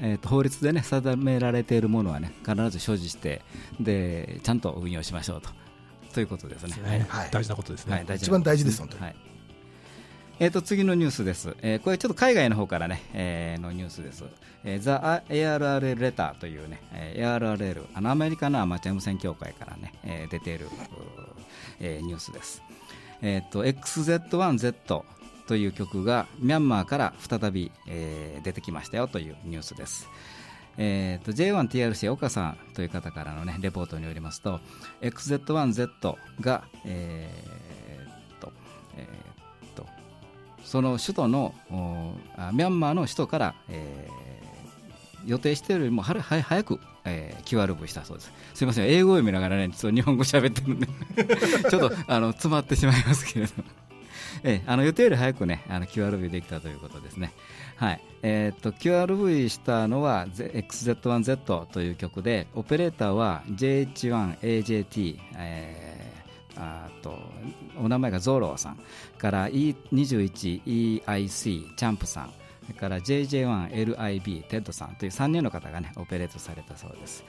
えーと法律でね定められているものはね必ず所持してでちゃんと運用しましょうと。ということですね。はい。はい。大事なことですね、はい、大事一番大事です本当に。はいえー、と次のニュースです、えーこれちょっと海外の方からね、えーのニュースです、えー、ザ・ ARRL レターというね、えー ARRL あのアメリカのアマチュア無線協会からね、えー出ている、えーニュースです、えー、と XZ1Z という曲がミャンマーから再び、えー出てきましたよというニュースです。えー、と J1TRC 岡さんという方からの、ね、レポートによりますと XZ1Z が、えーとえーその首都のミャンマーの首都から、えー予定しているよりもはるは早く、えー、QRV したそうです。すみません英語を読みながらねちょっと日本語喋ってるんで ちょっとあの詰まってしまいますけれども。えーあの予定より早くねあの QRV できたということですね。はい。えーっと QRV したのは XZ1Z という曲でオペレーターは JH1AJT、えーあとお名前がゾーローさんから E21EIC チャンプさんそれから JJ1LIB テッドさんという3人の方がねオペレートされたそうです。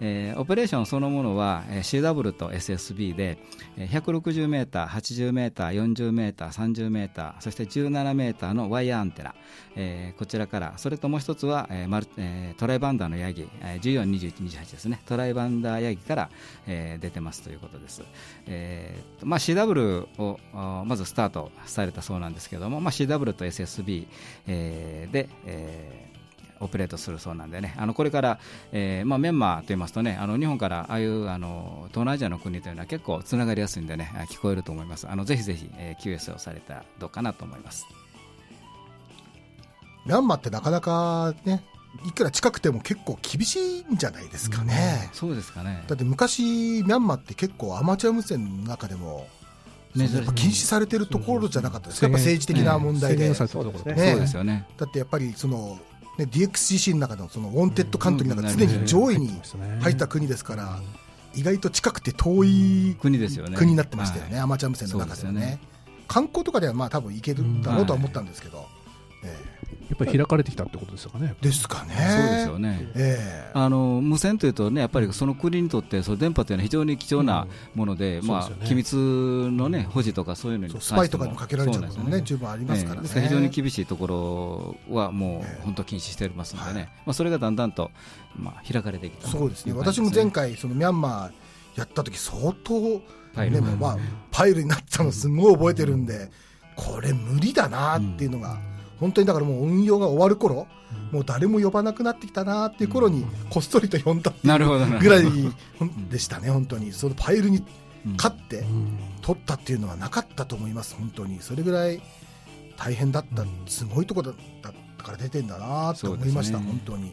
えーオペレーションそのものは、えー CW と SSB で、えー160メーター、80メーター、40メーター、30メーター、そして17メーターのワイヤーアンテナ、えーこちらから、それともう一つは、えーマルえートライバンダーのヤギ、えー14、21、28ですね、トライバンダーヤギから、えー出てますということです。えーまあ、CW をまずスタートされたそうなんですけども、まあ、CW と SSB、えーで、えーオペレートするそうなんでね、あのこれから、えーまあ、ミャンマーと言いますとね、あの日本からああいうあの東南アジアの国というのは結構つながりやすいんでね、あ聞こえると思います。あのぜひぜひ、えー QS をされたらどうかなと思います。ミャンマーってなかなかねいくら近くても結構厳しいんじゃないですかね、そうですかねだ。って昔ミャンマーって結構アマチュア無線の中でもやっぱ禁止されてるところじゃなかったですか、やっぱ政治的な問題で、そうですよね。だってやっぱりその、ね、DXCC の中のその wanted country の中で常に上位に入った国ですから、意外と近くて遠い国ですよね国になってましたよね、はい。アマチュア無線の中ではね。観光とかではまあ多分行けるだろうとは思ったんですけど、えやっぱり開かれてきたってことですかね。えですかね。そうですよね。ええ。あの無線というとね、やっぱりその国にとって、その電波というのは非常に貴重なもので、まあうんそうですよね。機密のね保持とかそういうのにスパイとかにもかけられちゃうこともねそうなんですよ十分ありますからね、ええ。ですから非常に厳しいところはもえ。えう本当禁止してますんでね、はい。まあそれがだんだんとまあ開かれてきた。そうですね。私も前回そのミャンマーやった時相当パイルねもうまあパイルになったのすごい覚えてるんでこれ無理だなっていうのが本当にだからもう運用が終わる頃もう誰も呼ばなくなってきたなっていう頃にこっそりと呼んだぐらいでしたね本当に。そのパイルにうん勝ってうん。取ったっていうのはなかったと思います本当に。それぐらい大変だったすごいところだったから出てんだなって思いました、ね。本当に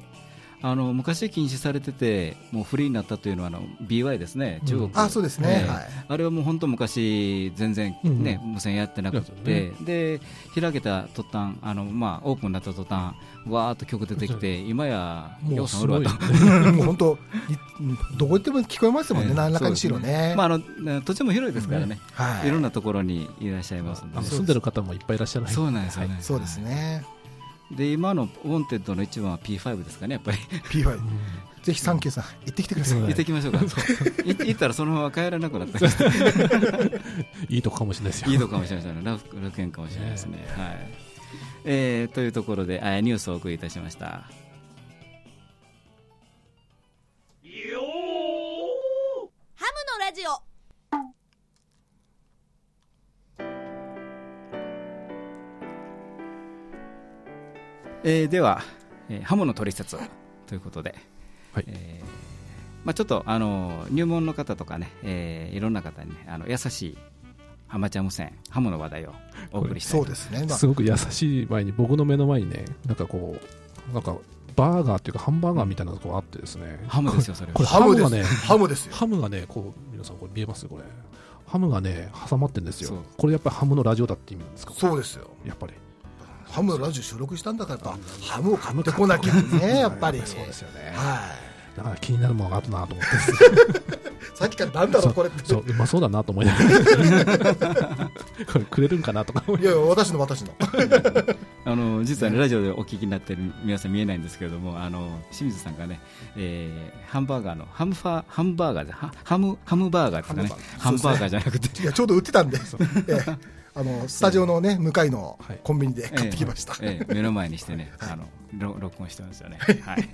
あの昔禁止されててもうフリーになったというのはあの BY ですね。中国、うんあそうですね、ええ。はい。あれはもう本当昔全然ね、無線やってなくて、で開けた途端あのまあオープンになった途端わーっと曲出てきて今やもようすごい。と。もう本当、いどこ行っても聞こえますもんね、ええ。何らかにしろね。まあ、あのね土地も広いですからね、はい。い、ろんなところにいらっしゃいますんで。あのね住んでる方もいっぱいいらっしゃるそうなんですよね、はい。そうですね、で今の wanted の一番は P5 ですかね、やっぱり。P5、うん。ぜひサンキューさん、行ってきてください。う。ん行ってきましょうか、い行ったらそのまま帰らなくなった いいとこかもしれないですよ。いいのかもしれませんね、楽楽園かもしれないですね。はい。えーというところで、あニュースをお送りいたしました。えーでは、えーハムの取説ということで、はい。えーまあ、ちょっとあの入門の方とかね、えーいろんな方に、ね、あの優しいアマチュア無線、ハムの話題をお送りしたいと。そうですね、まあ。すごく優しい前に僕の目の前にねなんかこうなんかバーガーっていうかハンバーガーみたいなのがこうあってですね。ハムですよ、それこれは。ハムです。ハムがねハムですよ。ハムがねこう皆さんこれ見えますこれ。ハムがね挟まってるんですよ。これやっぱりハムのラジオだって意味なんですか？そうですよ。やっぱりハムのラジオ収録したんだから、やっぱハムを買ってこなきゃね、やっぱり。そうですよね。はだから気になるものがあったなと思って。い。さっきからなんだろう、これって。そううまそうだなと思いながら。これくれるんかなとか思いいやいや、私の私の。あの実は、ね、ラジオでお聞きになってる皆さん見えないんですけれども、あの清水さんがね、えーハンバーガーのハムファハンバーガーでハハムハムバーガーですかね、ハハムバーガー。ンバーガーじゃなくて。いや、ちょうど売ってたんで、ええあの、スタジオのね、向かいのはい。コンビニで買ってきました。ええ。え え目の前にしてね、あのろ録音してますよね。はい。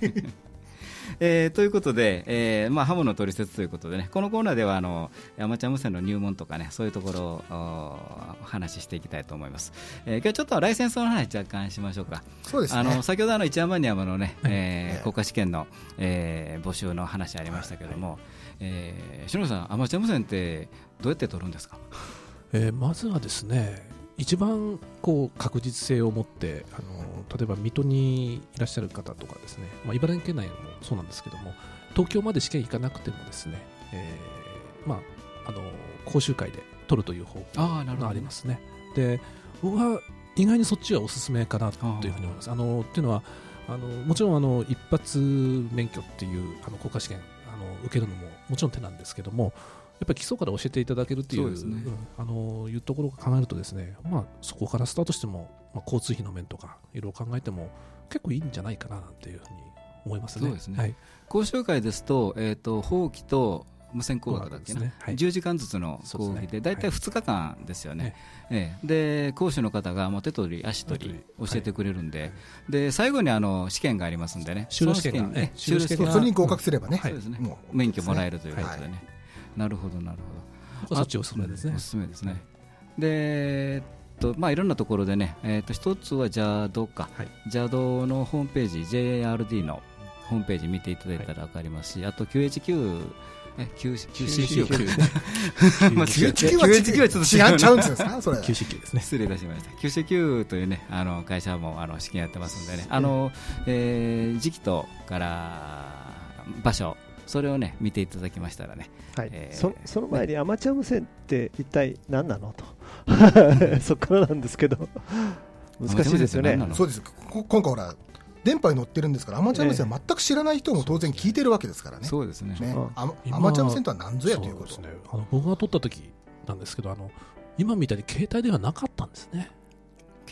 えーということで、えーまあ、ハムの取説ということでね、このコーナーではあのアマチュア無線の入門とかね、そういうところをおお話ししていきたいと思います。えー今日ちょっとライセンスの話若干しましょうか。そうですね。あの。先ほどあの一山ニアムのね、えーええ。国家試験の、えー募集の話ありましたけども、えー篠野さん、アマチュア無線ってどうやって取るんですか？えーまずはですね一番こう確実性を持ってあの例えば水戸にいらっしゃる方とかですね、まあ、茨城県内もそうなんですけども東京まで試験行かなくてもですね、えーまあ、あの講習会で取るという方法がありますね。で僕は意外にそっちがおすすめかなというふうに思います。あのっていうのはあのもちろんあの一発免許っていうあの国家試験あの受けるのももちろん手なんですけどもやっぱり基礎から教えていただけるっていうね。んあのいうところを考えるとですね、まあ、そこからスタートしても、まあ、交通費の面とかいろいろ考えても結構いいんじゃないかななんていうふうに思いますね。そうですね。はい、講習会ですと、えー、と法規と無線工学だっけな、ね。はい。10時間ずつの講義で、大体2日間ですよね、ええ。で講師の方がもう手取り足取り教えてくれるんで、で最後にあの試験がありますんでね、修了試験がね修了試験それに合格すればね、はいそうですね。もう免許もらえるということでね、はいなるほど、なるほど。そっちおすすめですねお。すすめですね。で、えーっとまあ、いろんなところでね、えーっと一つは JAD か、はい JAD のホームページ、JARD のホームページ見ていただいたら分かりますし、あと QHQ、え QCQ QHQ はちょっと違うちゃうんですか、それ。QCQ ですね。失礼いたしました。QCQ というね、あの会社もあの試験やってますんでね、あの、えー時期とから場所、それをね、見ていただきましたらね、はい。えーそその前にアマチュア無線って一体何なのと。そこからなんですけど。難しいですよね。そうです。こ今回ほら、電波に乗ってるんですからアマチュア無線は全く知らない人も当然聞いてるわけですからね。そうですね。ね。うんアマ今アマチュア無線とは何ぞやということ。ですね、あの僕が撮った時なんですけどあの今みたいに携帯電話なかったんですね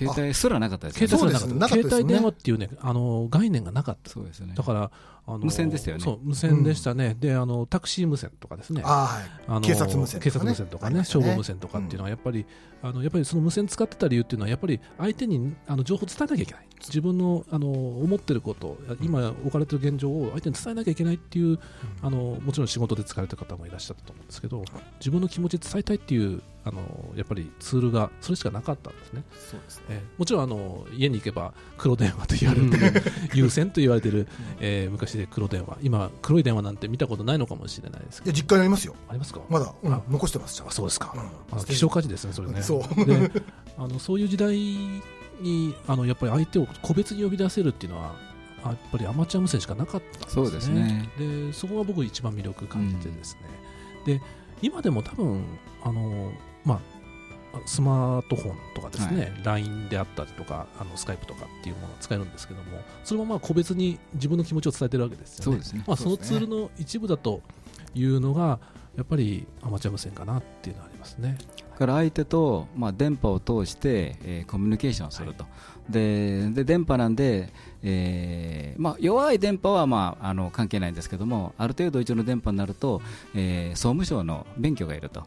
携帯すらなかったですね。帯すらなかった。携帯電話っていうねあの概念がなかった。そうですね。だからあの無線でしたよね。そう無線でしたね、であのタクシー無線とかですね。ああ、はあの警察無線とかね。警察無線とかね消防無線とかっていうのはやっぱり、あのやっぱりその無線使ってた理由っていうのはやっぱり相手にあの情報を伝えなきゃいけない自分のあの思ってること今置かれてる現状を相手に伝えなきゃいけないっていう、あのもちろん仕事で疲れてる方もいらっしゃったと思うんですけど自分の気持ち伝えたいっていうあのやっぱりツールがそれしかなかったんですね、そうですね。えーもちろんあの家に行けば黒電話と言われてる 優先と言われてる、えー昔で黒電話。今黒い電話なんて見たことないのかもしれないですけど。いや実家にありますよ。ありますか？まだ、うんあ残してますあ。そうですか、うん。あの希少価値ですね、それね。そう。であのそういう時代にあのやっぱり相手を個別に呼び出せるっていうのは、あやっぱりアマチュア無線しかなかったんですね。そうですねでそこが僕、一番魅力感じてですね、で今でも多分あの、まあ、スマートフォンとかですね、LINE であったりとか、あのスカイプとかっていうものが使えるんですけども、それもまあ個別に自分の気持ちを伝えてるわけですよね。そねまあ、そのツールの一部だというのが、やっぱりアマチュア無線かなっていうのはありますね。だから相手と、まあ、電波を通して、えーコミュニケーションすると、でで電波なんで、えーまあ、弱い電波は、まあ、あの関係ないんですけども、ある程度以上の電波になると、えー総務省の免許がいると、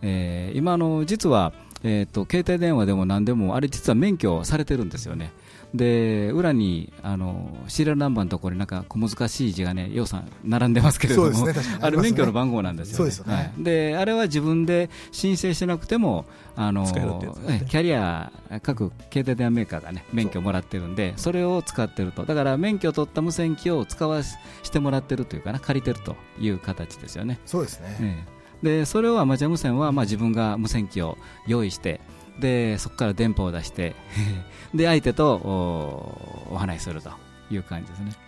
えー今あの、実は、えー、と携帯電話でも何でも、あれ実は免許されてるんですよね。で裏にあのシリアルナンバーのところになんか小難しい字がね、ようさん並んでますけれども、ね。あれ免許の番号なんですよはい。であれは自分で申請しなくても、あのキャリア、各携帯電話メーカーがね免許をもらってるんで、それを使ってると、だから免許を取った無線機を使わしてもらってるというかな、借りてるという形ですよね。そうですね、ええ。でそれをアマチュア無線は、まあ、自分が無線機を用意してでそこから電波を出して で相手とおお話しするという感じですね。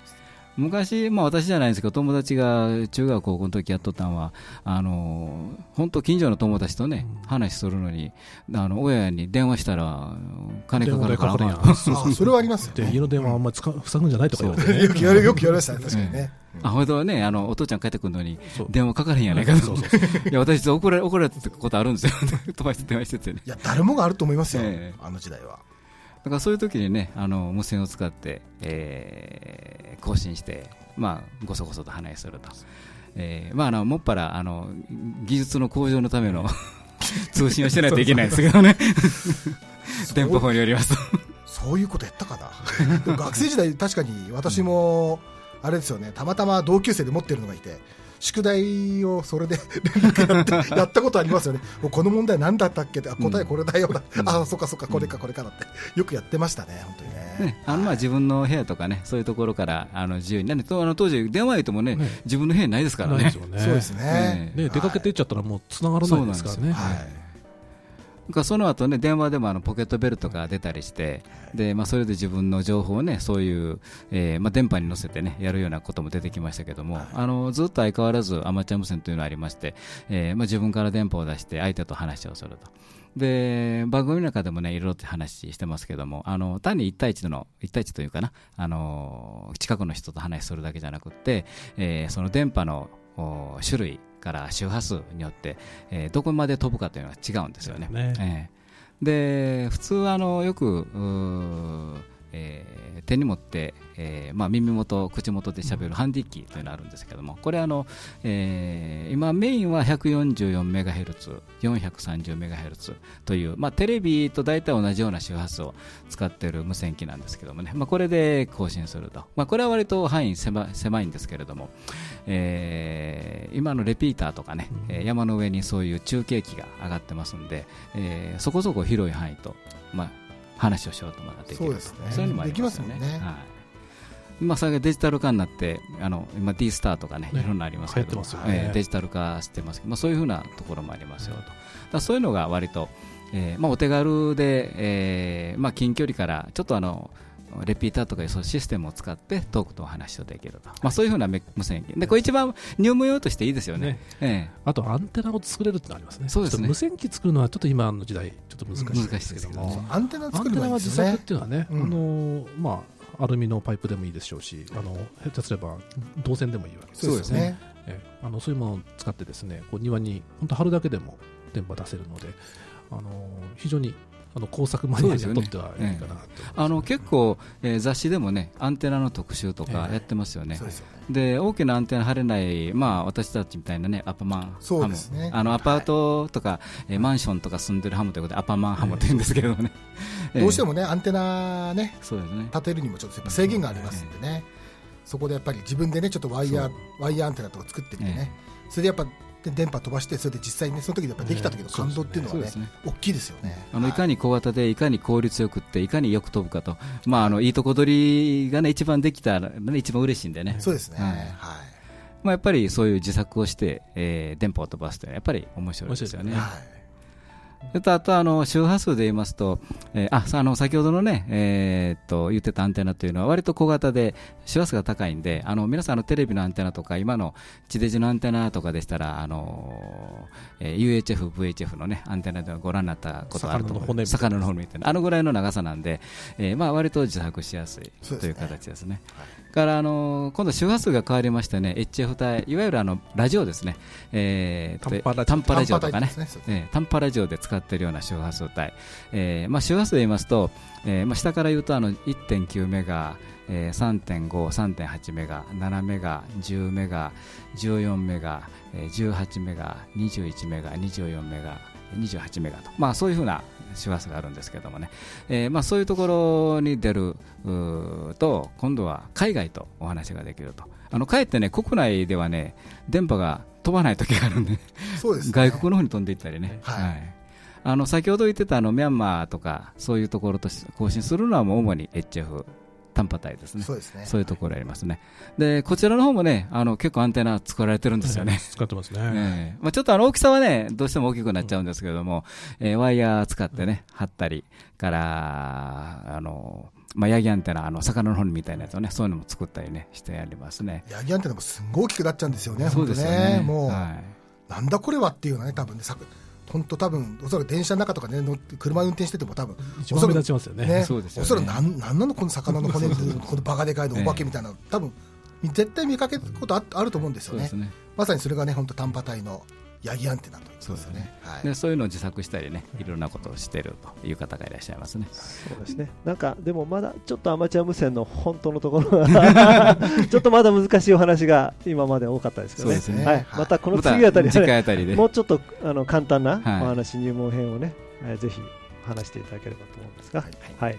昔、まあ、私じゃないんですけど友達が中学高校の時やっとったのはあの本当近所の友達とね、話するのにあの親に電話したら金かかるからそれはありますよでね家の電話あんまり使う塞ぐんじゃないとか言われて。ねよく言われよく言われましたね確かにね、あほんとねあのお父ちゃん帰ってくるのに電話かかれへんやないかとや私怒られ怒られたことあるんですよ。飛ばして電話しててね。いや誰もがあると思いますよ、ええ。あの時代はだからそういう時にね、あの無線を使って、えー更新して、まあ、ごそごそと話しすると。えーまあ、あのもっぱらあの技術の向上のための 通信をしないといけないんですけどね、電波法によりますと。そういうことやったかな 学生時代確かに私もあれですよねたまたま同級生で持ってるのがいて宿題をそれで 連絡やってやったことありますよね。この問題何だったっけってあ答えこれだよ、あそっかそっかこれかこれかだって。よくやってましたね本当にね。ね、あのまあ自分の部屋とかね、そういうところからあの自由に、なんでとあの当時、電話言ってもね、ね。自分の部屋にないですからね。そうですね、えね出かけていっちゃったらもう繋がらないですからね。そうなんですよ。はいその後ね電話でもあのポケットベルトが出たりして、でまあ、それで自分の情報をねそういう、えーまあ、電波に乗せてねやるようなことも出てきましたけども、あのずっと相変わらずアマチュア無線というのがありまして、えーまあ、自分から電波を出して相手と話をすると。で番組の中でもねいろいろと話してますけどもあの単に1対1の1対1というかなあの近くの人と話するだけじゃなくって、えーその電波のお種類から周波数によって、えーどこまで飛ぶかというのが違うんですよね。ねええで普通あのよくえー手に持って、えーまあ、耳元、口元で喋るハンディキーというのがあるんですけどもこれあの、えー今メインは 144MHz、430MHz という、まあ、テレビと大体同じような周波数を使っている無線機なんですけどもね、まあ、これで更新すると、まあ、これは割と範囲狭狭いんですけれども、えー今のレピーターとかね、山の上にそういう中継機が上がってますんで、えーそこそこ広い範囲と、まあ、話をしようと思ったらできるとそうですね。そういうのもありますよね。できますもんね。はい。まあ、それがデジタル化になってあの今 D スターとかねねいろんなありますけどえーデジタル化してますけど、まあ、そういうふうなところもありますよと。だそういうのが割と、えーまあ、お手軽で、えーまあ、近距離からちょっとあのレピーターとかいうそういうシステムを使ってトークとお話をできると、まあ、そういうふうなめ無線機。でこれ一番入門用としていいですよね。えあとアンテナを作れるってのありますね。そうですね。無線機作るのはちょっと今の時代ちょっと難しいですけども。ねアンテナア作ればいいンテナはね作っていうのはね、うん。あのまあアルミのパイプでもいいでしょうしあの下手すれば銅線でもいいわけですそうですね。ええ。あのそういうものを使ってですねこう庭に本当貼るだけでも電波出せるのであの非常にあの工作マニアにとってはいいかなと。思いますあの結構、えー雑誌でもねアンテナの特集とかええ。やってますよね、で大きなアンテナ張れない、まあ、私たちみたいなねアパマンそうですね。ハムあのアパートとか、えーマンションとか住んでるハムということでアパマンハムというんですけれどもね、え えどうしてもね、アンテナね、そうですね。立てるにもちょっとやっぱ制限がありますんでね、そこでやっぱり自分でね、ちょっとワイヤーワイヤーアンテナとか作ってみてね、それでやっぱで電波飛ばして、それで実際にね、その時でやっぱできた時の感動っていうのはね大きいですよね。あのい。かにに小型でいかに効率よくっていかによく飛ぶかと、まあ、あのいいとこ取りが、ね、一番できたら、ね、一番嬉しいんでね、そうですね、はい。はい。まあ、やっぱりそういう自作をして、えー電波を飛ばすというのはやっぱり面白いですよね。それとあとあの周波数で言いますと、えーあさあの先ほどのね、えーっと言ってたアンテナというのは割と小型で周波数が高いんであの皆さんあのテレビのアンテナとか今の地デジのアンテナとかでしたらあの、えー UHF、VHF のねアンテナでご覧になったことあると思う。魚の骨みたいな。あのぐらいの長さなんで、えーまあ割と自作しやすいという形ですね。からあの今度周波数が変わりましてね HF 帯いわゆるあのラジオですね、えー短波ラジオ。短波ラジオとかね。短波ラジオで使っているような周波数帯、えーまあ、周波数で言いますと、えーまあ、下から言うとあの1.9メガ、えー、3.5、3.8メガ、7メガ、10メガ、14メガ、えー18メガ、21メガ、24メガ、28メガと、まあ、そういうふうな周波数があるんですけどもね、えーまあ、そういうところに出ると今度は海外とお話ができると。あのかえってね国内ではね電波が飛ばない時があるんで、そうですね。外国の方に飛んでいったりね、はい。あの先ほど言ってたあのミャンマーとかそういうところと更新するのはもう主に HF 短波帯ですね。そうですね。そういうところありますね。でこちらの方もねあの結構アンテナ作られてるんですよね、使ってますね、ええ。まあ、ちょっとあの大きさはね、どうしても大きくなっちゃうんですけれども、えーワイヤー使ってね、貼ったり、から、あの、まあ、ヤギアンテナ、あの、魚の骨みたいなやつをね、そういうのも作ったりね、してやりますね。ヤギアンテナもすんごい大きくなっちゃうんですよね、そうですよね。もう、はなんだこれはっていうのはね、多分ね、さ本当、多分おそらく電車の中とかね、乗って車運転してても、多分一番目立ちますよねね、そうですよねおそらくなんなんなの、この魚の骨って、このバカでかいの、お化けみたいな、多分絶対見かけることああると思うんですよね。ね。まさにそれがね、本当、短波帯のヤギアンテナというですよね。はいでそういうのを自作したりね、いろんなことをしているという方がいらっしゃいますね。そうですね。なんか、でもまだちょっとアマチュア無線の本当のところは ちょっとまだ難しいお話が今まで多かったですけどね。そうですねはい。はいまたこの次あたりね回あたりで。もうちょっとあの簡単なはいお話、入門編をね、えーぜひ話していただければと思うんですが、はい。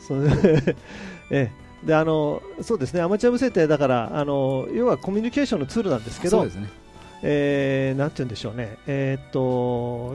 そう ええであのそうですね、アマチュア無線ってだからあの要はコミュニケーションのツールなんですけどそうで、すね。えーなんて言うんでしょうね、えーっと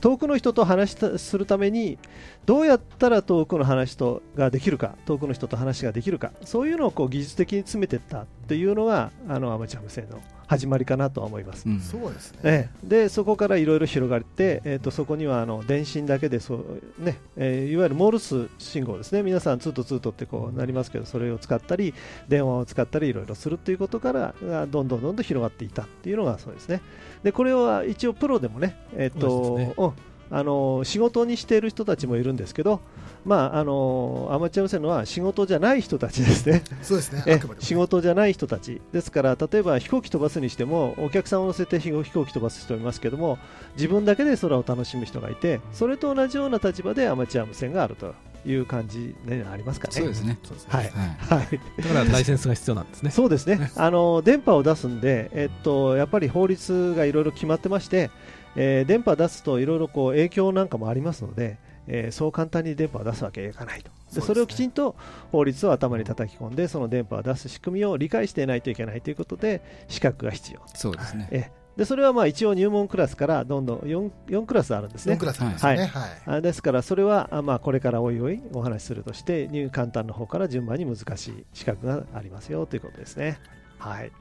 遠くの人と話しするためにどうやったら遠くの話とができるか遠くの人と話ができるかそういうのをこう技術的に詰めていったっていうのがあのアマチュア無線の始まりかなとは思います。うん。そうですね。ええ、でそこからいろいろ広がって、えー、とそこにはあの電信だけでそう、ねえーいわゆるモールス信号ですね。皆さんツートツートってこうなりますけどそれを使ったり電話を使ったりいろいろするっていうことからがどんどんどんどん広がっていったっていうのがそうですね。でこれは一応プロでもね,、えーとうんあの仕事にしている人たちもいるんですけど、まあ、あのアマチュア無線のは仕事じゃない人たちですね。そうですね。え仕事じゃない人たちですから例えば飛行機飛ばすにしてもお客さんを乗せて飛行飛行機飛ばす人いますけども自分だけで空を楽しむ人がいてそれと同じような立場でアマチュア無線があるという感じにありますかね。そうですね。そうですねはいはい。はいだからライセンスが必要なんですねそうですね、あの電波を出すんで、えっと、やっぱり法律がいろいろ決まってまして、えー電波出すといろいろこう影響なんかもありますので、えーそう簡単に電波を出すわけにはいかないと、でねそれをきちんと法律を頭に叩き込んで、その電波を出す仕組みを理解していないといけないということで、資格が必要、そうですね。えーでそれはまあ一応入門クラスからどんどん 4, 4クラスあるんですね4ク。ラスなんです。はい。あですから、それはあまあこれからおいおいお話しするとして、入簡単の方から順番に難しい資格がありますよということですね。はい。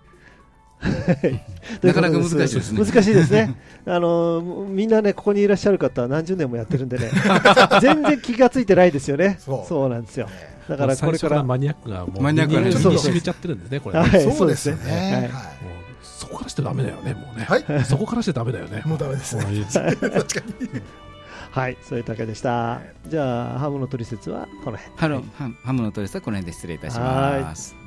なかなか難しいですね難しいですね。あのみんなね、ここにいらっしゃる方は何十年もやってるんでね、全然気がついてないですよね。そうなんですよ。ねだからこれから、マニアックがもうマニアックな身にそう染みちゃってるんですね、これ。はいもうそうですよね。そこからしてダメだよね、もうね。はい。そこからしてダメだよね。もうダメですねもういいです確かに。はいそれだけでしたじゃあハムの取説はこの辺ハロハハムのトリスはこの辺で失礼いたします。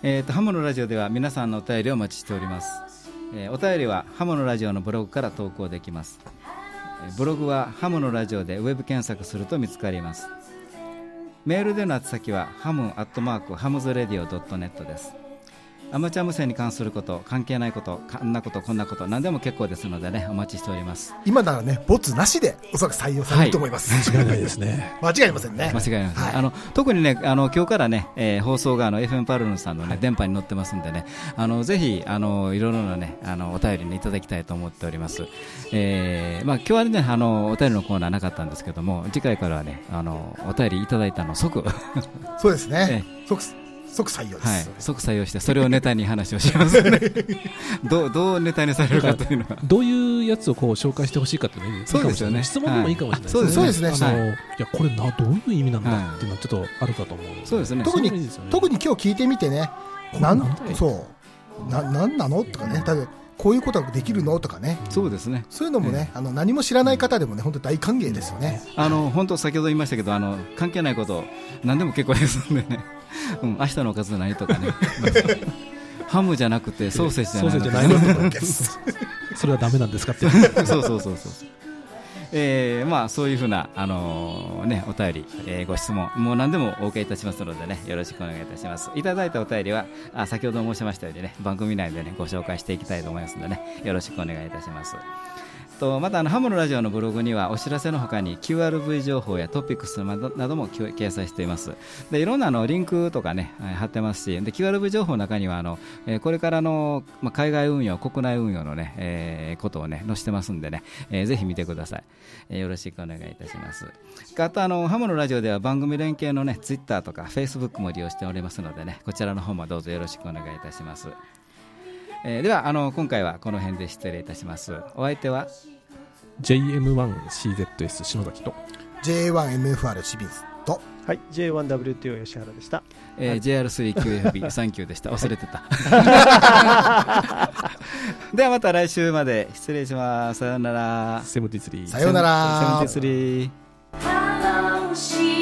えー、とハムのラジオでは皆さんのお便りをお待ちしております、えーお便りはハムのラジオのブログから投稿できます。えーブログはハムのラジオでウェブ検索すると見つかります。メールでの宛先はハムアットマークハムズレディオドットネットです。アマチュア無線に関すること関係ないことこんなことこんなこと何でも結構ですのでねお待ちしております。今ならね、ボツなしで、おそらく採用されると思います。間違いないですね。間違いありませんね。間違いないですね、はい。あの特にねあの今日からね、えー放送があの FM パルルンさんの、ね電波に乗ってますんでねあのぜひあのいろいろなねあのお便りねいただきたいと思っております、えーまあ今日はねあのお便りのコーナーなかったんですけども次回からはねあのお便りいただいたのを即。はそうですね。即、即採用でい。す。即採用してそれをネタに話をしますね。どうどうネタにされるかというのは。どういうやつをこう紹介してほしいかっていうの？がいいかもしれない。質問でもいいかもしれないですね。はい。そうですね。あの、はいい、や、これな、どういう意味なんだっていうのはちょっとあるかと思うので。そうですね。特に特に今日聞いてみてね、なんそう、な、なんなの？とかね、だってこういうことができるの？とかね、そうですね。そういうのもね、あの何も知らない方でもね、本当大歓迎ですよね。あの本当、先ほど言いましたけど、あの関係ないこと、何でも結構ですんでね、うん、明日のおかず何とかね、ハムじゃなくてソーセージじゃないソーセージじゃないのとかですそれはダメなんですかって。そうそうそうそう。えーまあ、そういうふうな、あのーね、お便り、えーご質問、もう何でもお受けいたしますのでね、よろしくお願いいたします。いただいたお便りは、あ先ほど申しましたようにね、番組内でね、ご紹介していきたいと思いますのでね、よろしくお願いいたします。とまたあのハムのラジオのブログにはお知らせのほかに QRV 情報やトピックスなども掲載しています。でいろんなあのリンクとかね貼ってますしで QRV 情報の中にはあの、これからの、海外運用国内運用のね、えーことをね載せてますんでね、えーぜひ見てください、えーよろしくお願いいたします。あとあのハムのラジオでは番組連携のね Twitter とか Facebook も利用しておりますのでねこちらの方もどうぞよろしくお願いいたします。えーではあの今回はこの辺で失礼いたしますお相手は？JM1CZS 篠崎と。J1MFR 清水と、はい J1WTO 吉原でしたえー JR3QFB サンキューでした忘れてたではまた来週まで失礼しますさようならセブンティスリー。さようなら。セブンティスリー